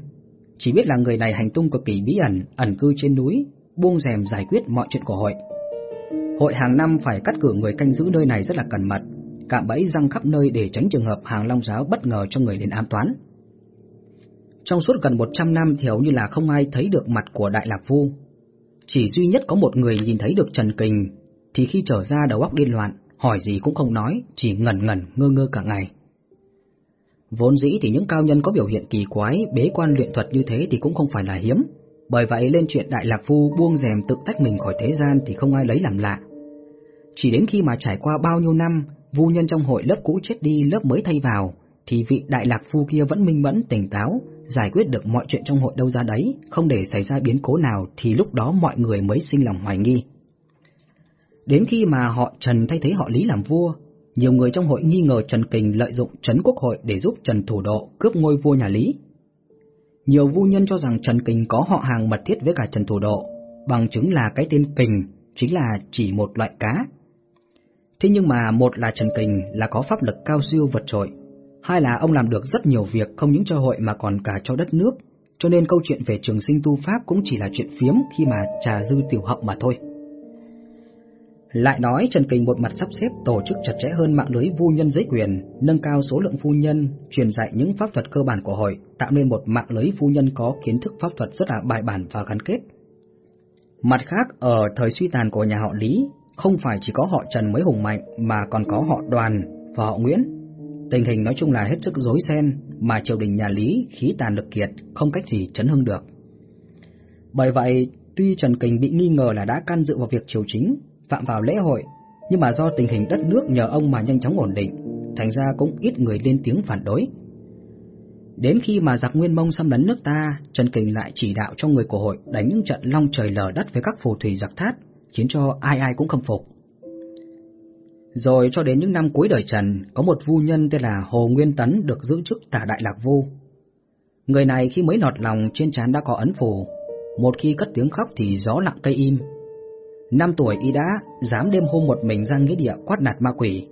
chỉ biết là người này hành tung cực kỳ bí ẩn, ẩn cư trên núi, buông rèm giải quyết mọi chuyện của hội. Hội hàng năm phải cắt cử người canh giữ nơi này rất là cẩn mật, cạm bẫy răng khắp nơi để tránh trường hợp hàng long giáo bất ngờ cho người đến ám toán. Trong suốt gần 100 năm thì hầu như là không ai thấy được mặt của Đại Lạc Phu. Chỉ duy nhất có một người nhìn thấy được Trần Kình, thì khi trở ra đầu óc điên loạn, hỏi gì cũng không nói, chỉ ngẩn ngẩn ngơ ngơ cả ngày. Vốn dĩ thì những cao nhân có biểu hiện kỳ quái, bế quan luyện thuật như thế thì cũng không phải là hiếm, bởi vậy lên chuyện Đại Lạc Phu buông rèm tự tách mình khỏi thế gian thì không ai lấy làm lạ. Chỉ đến khi mà trải qua bao nhiêu năm, vu nhân trong hội lớp cũ chết đi lớp mới thay vào, thì vị Đại Lạc Phu kia vẫn minh mẫn tỉnh táo, giải quyết được mọi chuyện trong hội đâu ra đấy, không để xảy ra biến cố nào thì lúc đó mọi người mới sinh lòng hoài nghi. Đến khi mà họ Trần thay thế họ Lý làm vua, nhiều người trong hội nghi ngờ Trần Kình lợi dụng trấn quốc hội để giúp Trần Thủ Độ cướp ngôi vua nhà Lý. Nhiều vu nhân cho rằng Trần Kình có họ hàng mật thiết với cả Trần Thủ Độ, bằng chứng là cái tên Kình chính là chỉ một loại cá. Thế nhưng mà một là Trần Kình là có pháp lực cao siêu vượt trội, hai là ông làm được rất nhiều việc không những cho hội mà còn cả cho đất nước, cho nên câu chuyện về trường sinh tu pháp cũng chỉ là chuyện phiếm khi mà trà dư tiểu hậu mà thôi. Lại nói Trần Kình một mặt sắp xếp tổ chức chặt chẽ hơn mạng lưới vu nhân giới quyền, nâng cao số lượng phu nhân, truyền dạy những pháp thuật cơ bản của hội, tạo nên một mạng lưới phu nhân có kiến thức pháp thuật rất là bài bản và gắn kết. Mặt khác, ở thời suy tàn của nhà họ Lý, không phải chỉ có họ Trần mới hùng mạnh mà còn có họ Đoàn và họ Nguyễn. Tình hình nói chung là hết sức rối ren, mà triều đình nhà Lý khí tàn lực kiệt, không cách gì chấn hưng được. Bởi vậy, tuy Trần Kình bị nghi ngờ là đã can dự vào việc triều chính, phạm vào lễ hội, nhưng mà do tình hình đất nước nhờ ông mà nhanh chóng ổn định, thành ra cũng ít người lên tiếng phản đối. Đến khi mà giặc Nguyên Mông xâm lấn nước ta, Trần Kình lại chỉ đạo cho người của hội đánh những trận long trời lở đất với các phù thủy giặc thát, khiến cho ai ai cũng khâm phục. Rồi cho đến những năm cuối đời Trần, có một vu nhân tên là Hồ Nguyên Tấn được giữ chức tả đại lạc vu. Người này khi mới nọt lòng trên trán đã có ấn phù, một khi cất tiếng khóc thì gió lặng cây im, Năm tuổi y đã dám đêm hôm một mình ra nghĩa địa quát nạt ma quỷ.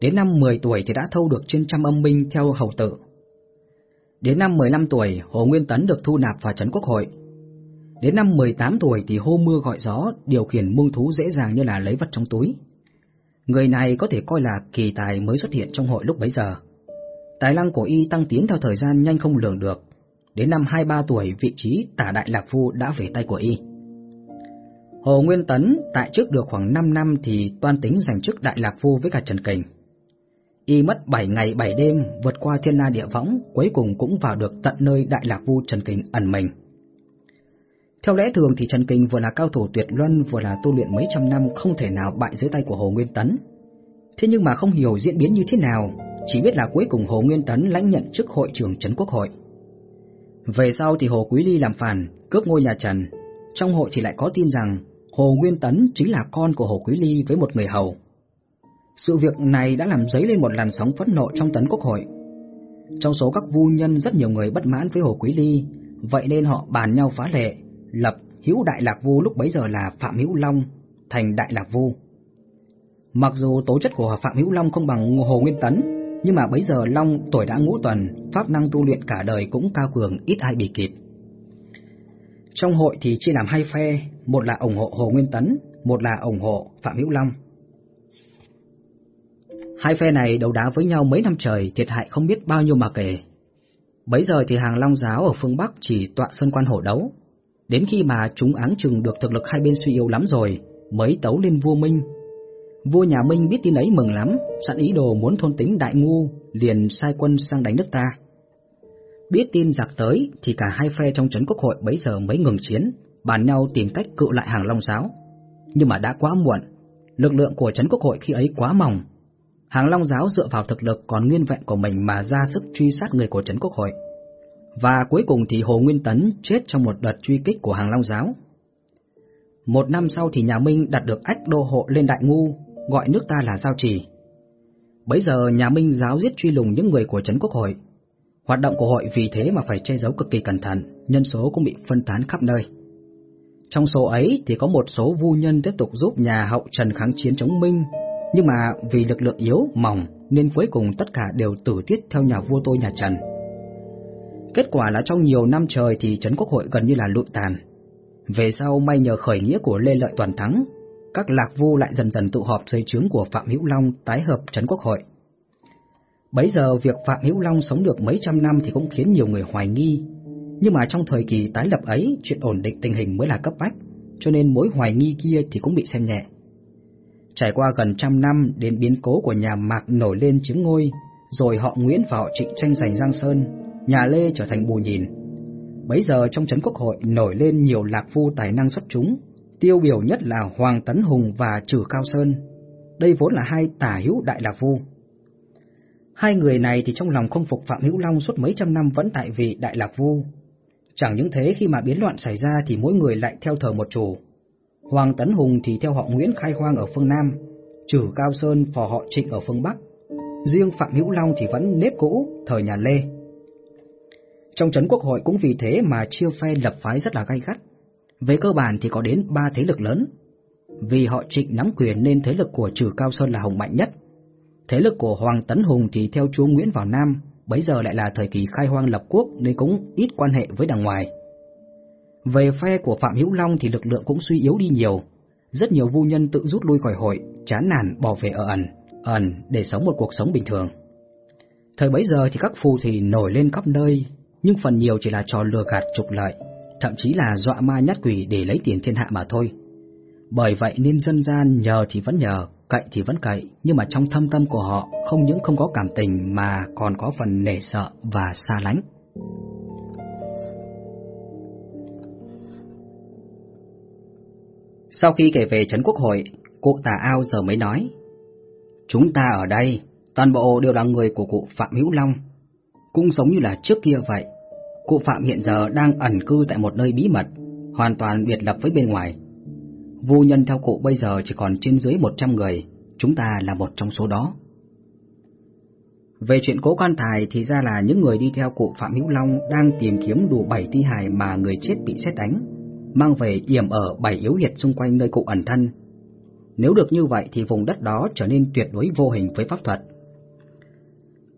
Đến năm 10 tuổi thì đã thâu được trên trăm âm binh theo hầu tự. Đến năm 15 tuổi, Hồ Nguyên Tấn được thu nạp vào trấn quốc hội. Đến năm 18 tuổi thì hô mưa gọi gió, điều khiển muông thú dễ dàng như là lấy vật trong túi. Người này có thể coi là kỳ tài mới xuất hiện trong hội lúc bấy giờ. Tài năng của y tăng tiến theo thời gian nhanh không lường được. Đến năm 23 tuổi, vị trí tả đại lạc phu đã về tay của y. Hồ Nguyên Tấn tại chức được khoảng 5 năm thì toan tính giành chức đại lạc phu với cả Trần Kình. Y mất 7 ngày 7 đêm vượt qua thiên la địa võng, cuối cùng cũng vào được tận nơi đại lạc phu Trần Kình ẩn mình. Theo lẽ thường thì Trần Kình vừa là cao thủ tuyệt luân vừa là tu luyện mấy trăm năm không thể nào bại dưới tay của Hồ Nguyên Tấn. Thế nhưng mà không hiểu diễn biến như thế nào, chỉ biết là cuối cùng Hồ Nguyên Tấn lãnh nhận chức hội trưởng Trấn Quốc hội. Về sau thì Hồ Quý Ly làm phản, cướp ngôi nhà Trần. Trong hội thì lại có tin rằng Hồ Nguyên Tấn chính là con của Hồ Quý Ly với một người hầu. Sự việc này đã làm dấy lên một làn sóng phẫn nộ trong tấn quốc hội. Trong số các vu nhân rất nhiều người bất mãn với Hồ Quý Ly, vậy nên họ bàn nhau phá lệ, lập Hữu Đại Lạc Vu lúc bấy giờ là Phạm Hữu Long thành Đại Lạc Vu. Mặc dù tố chất của Phạm Hữu Long không bằng Hồ Nguyên Tấn, nhưng mà bấy giờ Long tuổi đã ngũ tuần, pháp năng tu luyện cả đời cũng cao cường ít ai bị kịp. Trong hội thì chia làm hai phe, một là ủng hộ Hồ Nguyên Tấn, một là ủng hộ Phạm Hữu Long. Hai phe này đấu đá với nhau mấy năm trời, thiệt hại không biết bao nhiêu mà kể. Bấy giờ thì hàng Long giáo ở phương Bắc chỉ tọa sơn quan hổ đấu. Đến khi mà chúng áng chừng được thực lực hai bên suy yếu lắm rồi, mới tấu lên vua Minh. Vua nhà Minh biết tin ấy mừng lắm, sẵn ý đồ muốn thôn tính đại ngu, liền sai quân sang đánh nước ta. Biết tin giặc tới thì cả hai phe trong trấn quốc hội bấy giờ mới ngừng chiến, bàn nhau tìm cách cự lại hàng Long Giáo. Nhưng mà đã quá muộn, lực lượng của trấn quốc hội khi ấy quá mỏng. Hàng Long Giáo dựa vào thực lực còn nguyên vẹn của mình mà ra sức truy sát người của trấn quốc hội. Và cuối cùng thì Hồ Nguyên Tấn chết trong một đợt truy kích của hàng Long Giáo. Một năm sau thì nhà Minh đặt được ách đô hộ lên Đại Ngu, gọi nước ta là Giao Trì. Bấy giờ nhà Minh giáo giết truy lùng những người của Trấn Quốc hội. Hoạt động của hội vì thế mà phải che giấu cực kỳ cẩn thận, nhân số cũng bị phân tán khắp nơi. Trong số ấy thì có một số vu nhân tiếp tục giúp nhà hậu Trần kháng chiến chống Minh, nhưng mà vì lực lượng yếu, mỏng nên cuối cùng tất cả đều tử tiết theo nhà vua tôi nhà Trần. Kết quả là trong nhiều năm trời thì Trấn Quốc hội gần như là lụi tàn. Về sau may nhờ khởi nghĩa của Lê Lợi toàn thắng, các lạc vu lại dần dần tụ họp dưới trướng của Phạm Hữu Long tái hợp Trấn Quốc hội. Bấy giờ việc Phạm Hữu Long sống được mấy trăm năm thì cũng khiến nhiều người hoài nghi, nhưng mà trong thời kỳ tái lập ấy, chuyện ổn định tình hình mới là cấp bách, cho nên mối hoài nghi kia thì cũng bị xem nhẹ. Trải qua gần trăm năm đến biến cố của nhà Mạc nổi lên chiếm ngôi, rồi họ Nguyễn và họ Trịnh tranh giành Giang Sơn, nhà Lê trở thành bù nhìn. Bấy giờ trong trấn quốc hội nổi lên nhiều lạc phu tài năng xuất chúng, tiêu biểu nhất là Hoàng Tấn Hùng và Trử Cao Sơn. Đây vốn là hai tả hữu đại lạc phu. Hai người này thì trong lòng không phục Phạm Hữu Long suốt mấy trăm năm vẫn tại vị đại lạc phu. Chẳng những thế khi mà biến loạn xảy ra thì mỗi người lại theo thờ một chủ. Hoàng Tấn Hùng thì theo họ Nguyễn khai hoang ở phương Nam, Trử Cao Sơn phò họ Trịnh ở phương Bắc. Riêng Phạm Hữu Long thì vẫn nếp cũ, thời nhà Lê. Trong trấn quốc hội cũng vì thế mà chia phe lập phái rất là gay gắt. Về cơ bản thì có đến ba thế lực lớn. Vì họ trịnh nắm quyền nên thế lực của Trừ Cao Sơn là hùng mạnh nhất. Thế lực của Hoàng Tấn Hùng thì theo chúa Nguyễn vào Nam, bấy giờ lại là thời kỳ khai hoang lập quốc nên cũng ít quan hệ với đằng ngoài. Về phe của Phạm Hữu Long thì lực lượng cũng suy yếu đi nhiều. Rất nhiều vu nhân tự rút lui khỏi hội, chán nản bỏ về ở ẩn, ẩn để sống một cuộc sống bình thường. Thời bấy giờ thì các phù thủy nổi lên khắp nơi, nhưng phần nhiều chỉ là trò lừa gạt trục lợi, thậm chí là dọa ma nhát quỷ để lấy tiền thiên hạ mà thôi. Bởi vậy nên dân gian nhờ thì vẫn nhờ, cậy thì vẫn cậy, nhưng mà trong thâm tâm của họ không những không có cảm tình mà còn có phần nể sợ và xa lánh. Sau khi kể về Trấn Quốc hội, cụ tà ao giờ mới nói, Chúng ta ở đây, toàn bộ đều là người của cụ Phạm Hữu Long, cũng giống như là trước kia vậy. Cụ Phạm hiện giờ đang ẩn cư tại một nơi bí mật, hoàn toàn biệt lập với bên ngoài. Vô nhân theo cụ bây giờ chỉ còn trên dưới 100 người, chúng ta là một trong số đó. Về chuyện cố quan tài thì ra là những người đi theo cụ Phạm Hữu Long đang tìm kiếm đủ 7 thi hài mà người chết bị xét đánh, mang về yểm ở bảy yếu huyệt xung quanh nơi cụ ẩn thân. Nếu được như vậy thì vùng đất đó trở nên tuyệt đối vô hình với pháp thuật.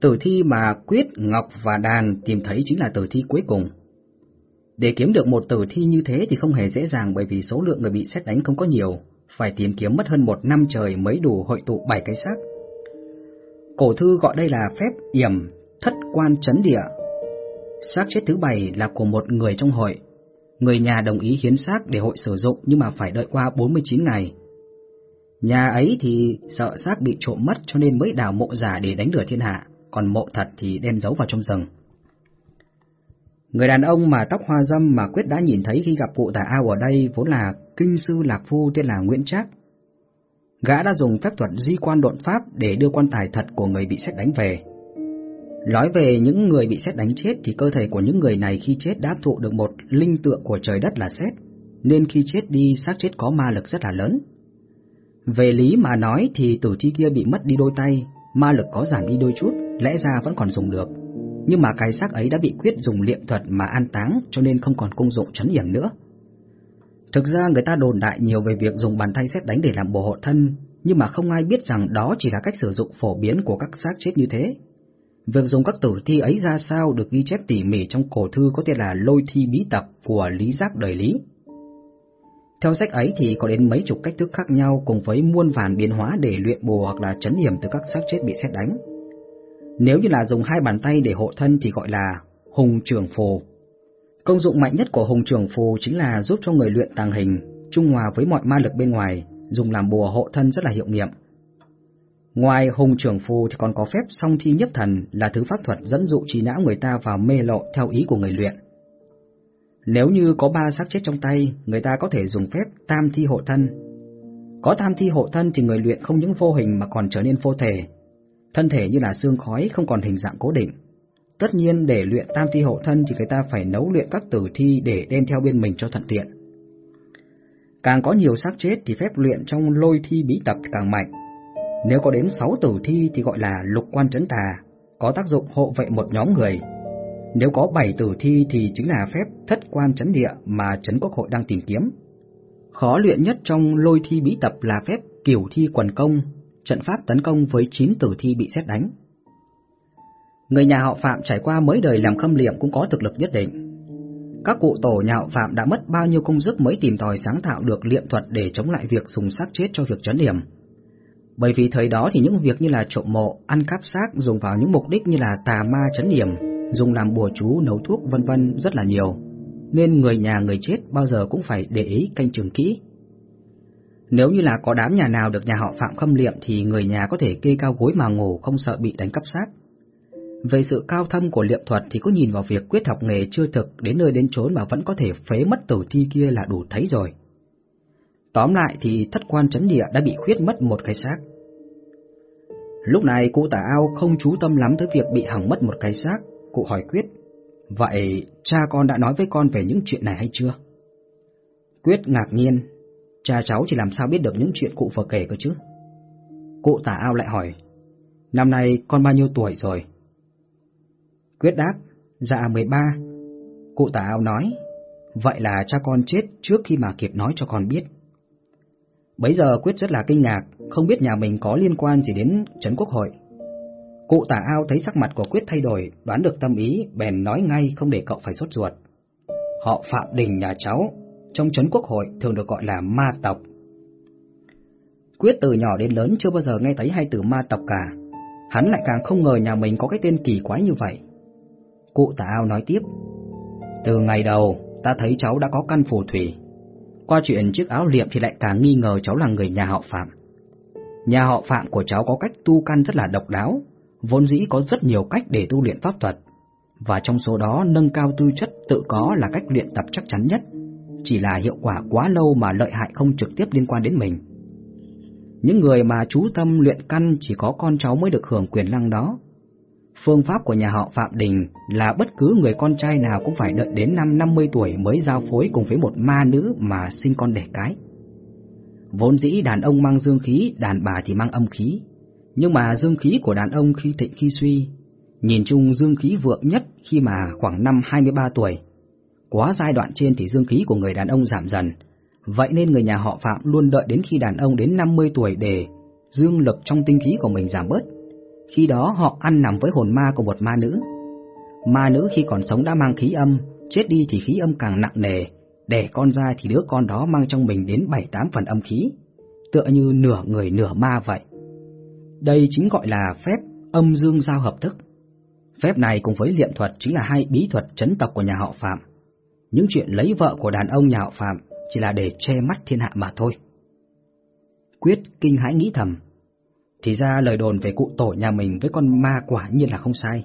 Tử thi mà Quyết, Ngọc và Đàn tìm thấy chính là tử thi cuối cùng. Để kiếm được một tử thi như thế thì không hề dễ dàng bởi vì số lượng người bị xét đánh không có nhiều, phải tìm kiếm mất hơn một năm trời mới đủ hội tụ bảy cái xác. Cổ thư gọi đây là phép yểm thất quan chấn địa. Xác chết thứ bảy là của một người trong hội. Người nhà đồng ý hiến xác để hội sử dụng nhưng mà phải đợi qua 49 ngày. Nhà ấy thì sợ xác bị trộm mất cho nên mới đào mộ giả để đánh lừa thiên hạ còn mộ thật thì đem giấu vào trong rừng. Người đàn ông mà tóc hoa dâm mà Quyết đã nhìn thấy khi gặp cụ tà ao ở đây vốn là kinh sư lạc phu tên là Nguyễn Trác. Gã đã dùng phép thuật di quan độn pháp để đưa quan tài thật của người bị xét đánh về. Nói về những người bị xét đánh chết thì cơ thể của những người này khi chết đã thụ được một linh tượng của trời đất là xét, nên khi chết đi xác chết có ma lực rất là lớn. Về lý mà nói thì tử thi kia bị mất đi đôi tay, ma lực có giảm đi đôi chút, lẽ ra vẫn còn dùng được. Nhưng mà cái xác ấy đã bị quyết dùng liệm thuật mà an táng cho nên không còn công dụng chấn yểm nữa. Thực ra người ta đồn đại nhiều về việc dùng bàn tay xét đánh để làm bổ hộ thân, nhưng mà không ai biết rằng đó chỉ là cách sử dụng phổ biến của các xác chết như thế. Việc dùng các tử thi ấy ra sao được ghi chép tỉ mỉ trong cổ thư có tên là Lôi Thi Bí Tập của Lý Giác Đời Lý. Theo sách ấy thì có đến mấy chục cách thức khác nhau cùng với muôn vàn biến hóa để luyện bùa hoặc là chấn hiểm từ các xác chết bị xét đánh. Nếu như là dùng hai bàn tay để hộ thân thì gọi là hùng trường phù. Công dụng mạnh nhất của hùng trường phù chính là giúp cho người luyện tàng hình, trung hòa với mọi ma lực bên ngoài, dùng làm bùa hộ thân rất là hiệu nghiệm. Ngoài hùng trưởng phù thì còn có phép song thi nhất thần là thứ pháp thuật dẫn dụ trí não người ta vào mê lộ theo ý của người luyện. Nếu như có ba xác chết trong tay, người ta có thể dùng phép tam thi hộ thân. Có tam thi hộ thân thì người luyện không những vô hình mà còn trở nên vô thể. Thân thể như là xương khói không còn hình dạng cố định. Tất nhiên để luyện tam thi hộ thân thì người ta phải nấu luyện các tử thi để đem theo bên mình cho thuận tiện. Càng có nhiều xác chết thì phép luyện trong lôi thi bí tập càng mạnh. Nếu có đến 6 tử thi thì gọi là lục quan trấn tà, có tác dụng hộ vệ một nhóm người. Nếu có 7 tử thi thì chính là phép thất quan trấn địa mà trấn quốc hội đang tìm kiếm. Khó luyện nhất trong lôi thi bí tập là phép kiểu thi quần công, trận pháp tấn công với 9 tử thi bị xét đánh. Người nhà họ Phạm trải qua mấy đời làm khâm liệm cũng có thực lực nhất định. Các cụ tổ nhà họ Phạm đã mất bao nhiêu công sức mới tìm tòi sáng tạo được liệm thuật để chống lại việc dùng xác chết cho việc chấn điểm. Bởi vì thời đó thì những việc như là trộm mộ, ăn cắp xác dùng vào những mục đích như là tà ma chấn điểm, dùng làm bùa chú, nấu thuốc vân vân rất là nhiều, nên người nhà người chết bao giờ cũng phải để ý canh chừng kỹ. Nếu như là có đám nhà nào được nhà họ Phạm khâm liệm thì người nhà có thể kê cao gối mà ngủ không sợ bị đánh cắp xác. Về sự cao thâm của liệm thuật thì có nhìn vào việc quyết học nghề chưa thực đến nơi đến chốn mà vẫn có thể phế mất tử thi kia là đủ thấy rồi. Tóm lại thì thất quan chấn địa đã bị khuyết mất một cái xác. Lúc này cụ tả ao không chú tâm lắm tới việc bị hỏng mất một cái xác, cụ hỏi Quyết. Vậy cha con đã nói với con về những chuyện này hay chưa? Quyết ngạc nhiên, cha cháu chỉ làm sao biết được những chuyện cụ vừa kể cơ chứ? Cụ tả ao lại hỏi, năm nay con bao nhiêu tuổi rồi? Quyết đáp, dạ 13. Cụ tả ao nói, vậy là cha con chết trước khi mà kịp nói cho con biết. Bấy giờ Quyết rất là kinh ngạc, không biết nhà mình có liên quan gì đến Trấn Quốc hội. Cụ tả ao thấy sắc mặt của Quyết thay đổi, đoán được tâm ý, bèn nói ngay không để cậu phải sốt ruột. Họ Phạm Đình nhà cháu, trong Trấn Quốc hội thường được gọi là ma tộc. Quyết từ nhỏ đến lớn chưa bao giờ nghe thấy hai từ ma tộc cả. Hắn lại càng không ngờ nhà mình có cái tên kỳ quái như vậy. Cụ tả ao nói tiếp. Từ ngày đầu, ta thấy cháu đã có căn phù thủy. Qua chuyện chiếc áo liệm thì lại càng nghi ngờ cháu là người nhà họ Phạm. Nhà họ Phạm của cháu có cách tu căn rất là độc đáo, vốn dĩ có rất nhiều cách để tu luyện pháp thuật. Và trong số đó nâng cao tư chất tự có là cách luyện tập chắc chắn nhất, chỉ là hiệu quả quá lâu mà lợi hại không trực tiếp liên quan đến mình. Những người mà chú tâm luyện căn chỉ có con cháu mới được hưởng quyền năng đó, Phương pháp của nhà họ Phạm Đình là bất cứ người con trai nào cũng phải đợi đến năm 50 tuổi mới giao phối cùng với một ma nữ mà sinh con đẻ cái. Vốn dĩ đàn ông mang dương khí, đàn bà thì mang âm khí. Nhưng mà dương khí của đàn ông khi thịnh khi suy, nhìn chung dương khí vượng nhất khi mà khoảng năm 23 tuổi. Quá giai đoạn trên thì dương khí của người đàn ông giảm dần, vậy nên người nhà họ Phạm luôn đợi đến khi đàn ông đến 50 tuổi để dương lực trong tinh khí của mình giảm bớt khi đó họ ăn nằm với hồn ma của một ma nữ. Ma nữ khi còn sống đã mang khí âm, chết đi thì khí âm càng nặng nề, đẻ con ra thì đứa con đó mang trong mình đến 7-8 phần âm khí, tựa như nửa người nửa ma vậy. Đây chính gọi là phép âm dương giao hợp thức. Phép này cùng với liệm thuật chính là hai bí thuật chấn tộc của nhà họ Phạm. Những chuyện lấy vợ của đàn ông nhà họ Phạm chỉ là để che mắt thiên hạ mà thôi. Quyết kinh hãi nghĩ thầm, thì ra lời đồn về cụ tổ nhà mình với con ma quả nhiên là không sai.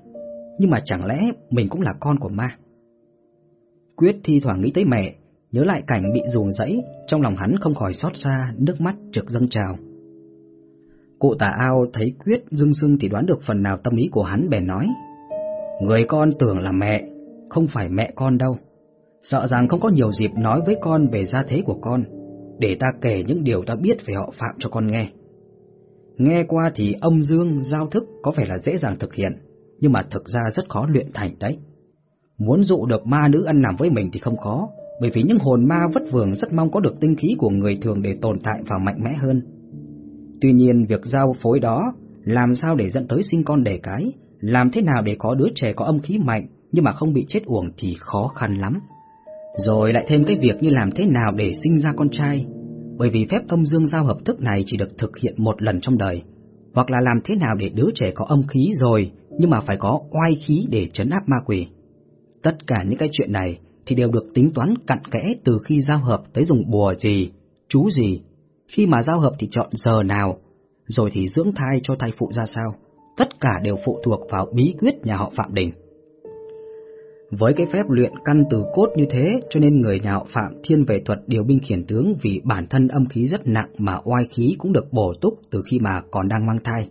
Nhưng mà chẳng lẽ mình cũng là con của ma? Quyết thi thoảng nghĩ tới mẹ, nhớ lại cảnh bị ruồng rẫy, trong lòng hắn không khỏi xót xa, nước mắt trực dâng trào. Cụ tà ao thấy Quyết dưng dưng thì đoán được phần nào tâm ý của hắn bèn nói. Người con tưởng là mẹ, không phải mẹ con đâu. Sợ rằng không có nhiều dịp nói với con về gia thế của con, để ta kể những điều ta biết về họ Phạm cho con nghe. Nghe qua thì âm dương giao thức có vẻ là dễ dàng thực hiện, nhưng mà thực ra rất khó luyện thành đấy. Muốn dụ được ma nữ ăn nằm với mình thì không khó, bởi vì những hồn ma vất vưởng rất mong có được tinh khí của người thường để tồn tại và mạnh mẽ hơn. Tuy nhiên việc giao phối đó, làm sao để dẫn tới sinh con đẻ cái, làm thế nào để có đứa trẻ có âm khí mạnh nhưng mà không bị chết uổng thì khó khăn lắm. Rồi lại thêm cái việc như làm thế nào để sinh ra con trai, bởi vì phép âm dương giao hợp thức này chỉ được thực hiện một lần trong đời, hoặc là làm thế nào để đứa trẻ có âm khí rồi, nhưng mà phải có oai khí để chấn áp ma quỷ. Tất cả những cái chuyện này thì đều được tính toán cặn kẽ từ khi giao hợp tới dùng bùa gì, chú gì, khi mà giao hợp thì chọn giờ nào, rồi thì dưỡng thai cho thai phụ ra sao, tất cả đều phụ thuộc vào bí quyết nhà họ Phạm Đình. Với cái phép luyện căn từ cốt như thế, cho nên người nhà họ Phạm thiên về thuật điều binh khiển tướng vì bản thân âm khí rất nặng mà oai khí cũng được bổ túc từ khi mà còn đang mang thai.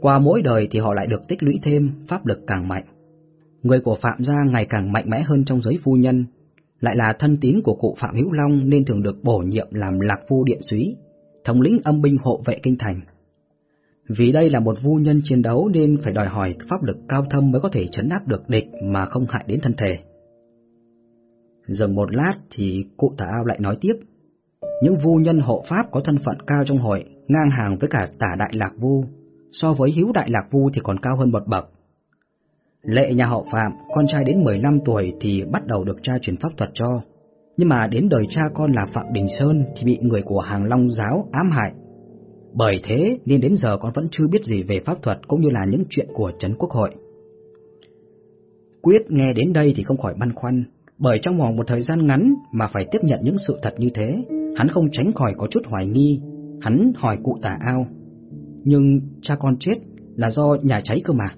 Qua mỗi đời thì họ lại được tích lũy thêm, pháp lực càng mạnh. Người của Phạm gia ngày càng mạnh mẽ hơn trong giới phu nhân, lại là thân tín của cụ Phạm Hữu Long nên thường được bổ nhiệm làm lạc phu điện súy, thống lĩnh âm binh hộ vệ kinh thành. Vì đây là một vu nhân chiến đấu nên phải đòi hỏi pháp lực cao thâm mới có thể chấn áp được địch mà không hại đến thân thể. Dừng một lát thì cụ tả ao lại nói tiếp. Những vu nhân hộ pháp có thân phận cao trong hội, ngang hàng với cả tả đại lạc vu, so với hiếu đại lạc vu thì còn cao hơn một bậc. Lệ nhà họ Phạm, con trai đến 15 tuổi thì bắt đầu được cha truyền pháp thuật cho. Nhưng mà đến đời cha con là Phạm Đình Sơn thì bị người của hàng Long giáo ám hại. Bởi thế nên đến giờ con vẫn chưa biết gì về pháp thuật cũng như là những chuyện của Trấn Quốc hội. Quyết nghe đến đây thì không khỏi băn khoăn, bởi trong vòng một thời gian ngắn mà phải tiếp nhận những sự thật như thế, hắn không tránh khỏi có chút hoài nghi. Hắn hỏi cụ tả ao, nhưng cha con chết là do nhà cháy cơ mà.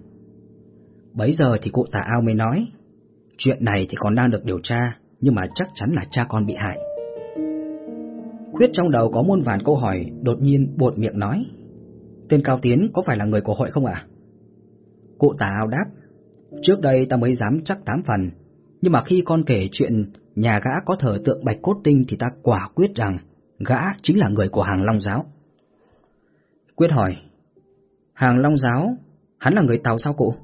Bấy giờ thì cụ tả ao mới nói, chuyện này thì còn đang được điều tra, nhưng mà chắc chắn là cha con bị hại. Quyết trong đầu có muôn vàn câu hỏi, đột nhiên bột miệng nói, tên Cao Tiến có phải là người của hội không ạ? Cụ tà ao đáp, trước đây ta mới dám chắc tám phần, nhưng mà khi con kể chuyện nhà gã có thờ tượng bạch cốt tinh thì ta quả quyết rằng gã chính là người của hàng Long Giáo. Quyết hỏi, hàng Long Giáo, hắn là người Tàu sao cụ?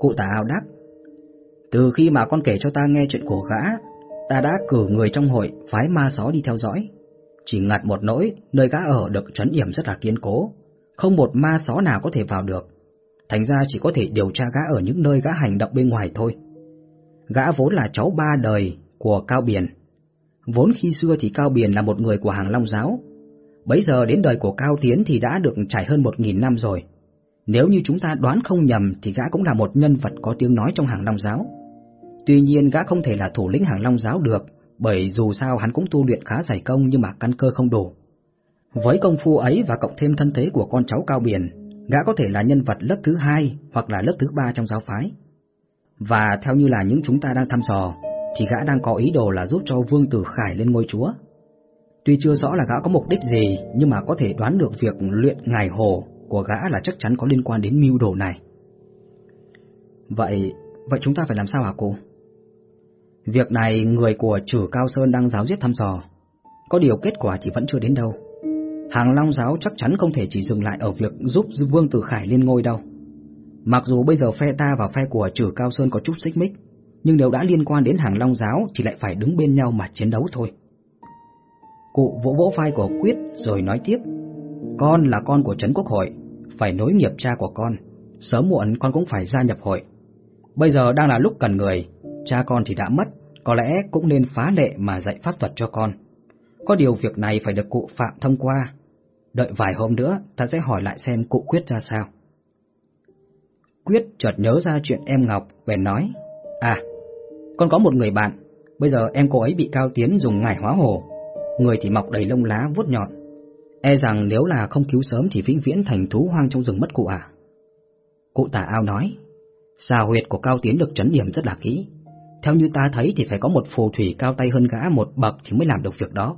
Cụ tà ao đáp, từ khi mà con kể cho ta nghe chuyện của gã, ta đã cử người trong hội phái ma só đi theo dõi. Chỉ ngặt một nỗi, nơi gã ở được trấn yểm rất là kiên cố, không một ma só nào có thể vào được. Thành ra chỉ có thể điều tra gã ở những nơi gã hành động bên ngoài thôi. Gã vốn là cháu ba đời của Cao Biển. Vốn khi xưa thì Cao Biển là một người của hàng Long Giáo. Bấy giờ đến đời của Cao Tiến thì đã được trải hơn một nghìn năm rồi. Nếu như chúng ta đoán không nhầm thì gã cũng là một nhân vật có tiếng nói trong hàng Long Giáo. Tuy nhiên gã không thể là thủ lĩnh hàng Long Giáo được, bởi dù sao hắn cũng tu luyện khá dày công nhưng mà căn cơ không đủ. Với công phu ấy và cộng thêm thân thế của con cháu Cao Biển, gã có thể là nhân vật lớp thứ hai hoặc là lớp thứ ba trong giáo phái. Và theo như là những chúng ta đang thăm dò, thì gã đang có ý đồ là giúp cho Vương Tử Khải lên ngôi chúa. Tuy chưa rõ là gã có mục đích gì, nhưng mà có thể đoán được việc luyện ngài hồ của gã là chắc chắn có liên quan đến mưu đồ này. Vậy, vậy chúng ta phải làm sao hả cô? Việc này người của trừ Cao Sơn đang giáo giết thăm dò, có điều kết quả thì vẫn chưa đến đâu. Hàng Long giáo chắc chắn không thể chỉ dừng lại ở việc giúp Vương Tử Khải lên ngôi đâu. Mặc dù bây giờ phe ta và phe của trừ Cao Sơn có chút xích mích, nhưng nếu đã liên quan đến hàng Long giáo thì lại phải đứng bên nhau mà chiến đấu thôi. Cụ vỗ vỗ vai của Quyết rồi nói tiếp, con là con của Trấn Quốc hội, phải nối nghiệp cha của con, sớm muộn con cũng phải gia nhập hội. Bây giờ đang là lúc cần người, cha con thì đã mất, có lẽ cũng nên phá lệ mà dạy pháp thuật cho con. Có điều việc này phải được cụ Phạm thông qua. Đợi vài hôm nữa, ta sẽ hỏi lại xem cụ Quyết ra sao. Quyết chợt nhớ ra chuyện em Ngọc, bèn nói, À, con có một người bạn, bây giờ em cô ấy bị Cao Tiến dùng ngải hóa hồ, người thì mọc đầy lông lá vuốt nhọn. E rằng nếu là không cứu sớm thì vĩnh viễn thành thú hoang trong rừng mất cụ à. Cụ tả ao nói, xà huyệt của Cao Tiến được chấn điểm rất là kỹ. Theo như ta thấy thì phải có một phù thủy cao tay hơn gã một bậc thì mới làm được việc đó.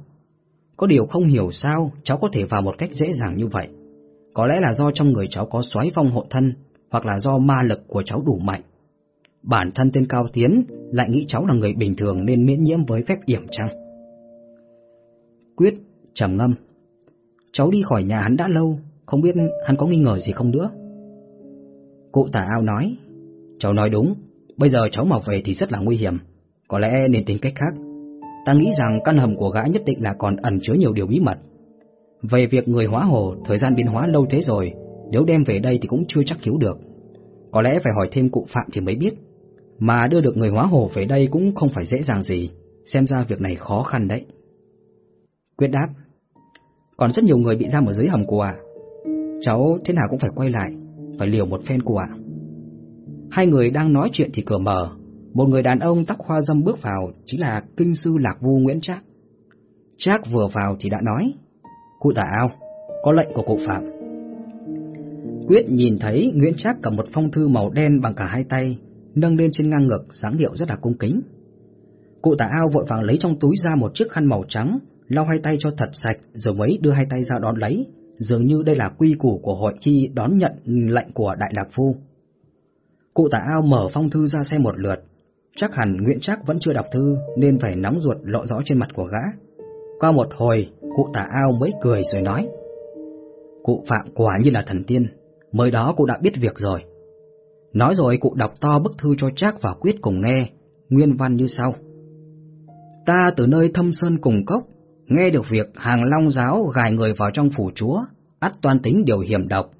Có điều không hiểu sao cháu có thể vào một cách dễ dàng như vậy. Có lẽ là do trong người cháu có xoáy phong hộ thân, hoặc là do ma lực của cháu đủ mạnh. Bản thân tên Cao Tiến lại nghĩ cháu là người bình thường nên miễn nhiễm với phép yểm chăng? Quyết, trầm ngâm. Cháu đi khỏi nhà hắn đã lâu, không biết hắn có nghi ngờ gì không nữa. Cụ tả ao nói, cháu nói đúng, bây giờ cháu mà về thì rất là nguy hiểm, có lẽ nên tính cách khác. Ta nghĩ rằng căn hầm của gã nhất định là còn ẩn chứa nhiều điều bí mật. Về việc người hóa hồ, thời gian biến hóa lâu thế rồi, nếu đem về đây thì cũng chưa chắc cứu được. Có lẽ phải hỏi thêm cụ Phạm thì mới biết. Mà đưa được người hóa hồ về đây cũng không phải dễ dàng gì, xem ra việc này khó khăn đấy. Quyết đáp, còn rất nhiều người bị giam ở dưới hầm của à? Cháu thế nào cũng phải quay lại, phải liều một phen của ạ. Hai người đang nói chuyện thì cửa mở, một người đàn ông tóc hoa dâm bước vào chính là kinh sư Lạc Vu Nguyễn Trác. Trác vừa vào thì đã nói, cụ tả ao, có lệnh của cụ Phạm. Quyết nhìn thấy Nguyễn Trác cầm một phong thư màu đen bằng cả hai tay, nâng lên trên ngang ngực, dáng điệu rất là cung kính. Cụ tả ao vội vàng lấy trong túi ra một chiếc khăn màu trắng, lau hai tay cho thật sạch, rồi mới đưa hai tay ra đón lấy, Dường như đây là quy củ của hội khi đón nhận lệnh của Đại Lạc Phu. Cụ tả ao mở phong thư ra xem một lượt, chắc hẳn Nguyễn Trác vẫn chưa đọc thư nên phải nóng ruột lộ rõ trên mặt của gã. Qua một hồi, cụ tả ao mới cười rồi nói. Cụ Phạm quả như là thần tiên, mới đó cụ đã biết việc rồi. Nói rồi cụ đọc to bức thư cho Trác và Quyết cùng nghe, nguyên văn như sau. Ta từ nơi thâm sơn cùng cốc, nghe được việc hàng long giáo gài người vào trong phủ chúa, ắt toan tính điều hiểm độc.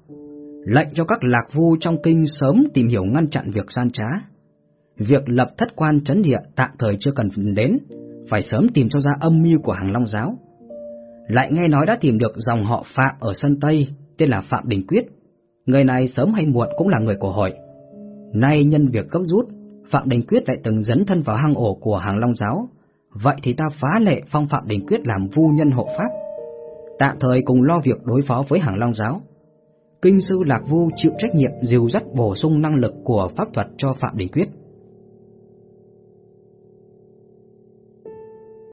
Lệnh cho các lạc vu trong kinh sớm tìm hiểu ngăn chặn việc gian trá. Việc lập thất quan chấn địa tạm thời chưa cần đến, phải sớm tìm cho ra âm mưu của hàng long giáo. Lại nghe nói đã tìm được dòng họ Phạm ở sân Tây, tên là Phạm Đình Quyết. Người này sớm hay muộn cũng là người của hội. Nay nhân việc cấp rút, Phạm Đình Quyết lại từng dấn thân vào hang ổ của hàng long giáo, vậy thì ta phá lệ phong Phạm Đình Quyết làm vu nhân hộ pháp. Tạm thời cùng lo việc đối phó với hàng long giáo. Kinh sư Lạc Vu chịu trách nhiệm dìu dắt bổ sung năng lực của pháp thuật cho Phạm Đình Quyết.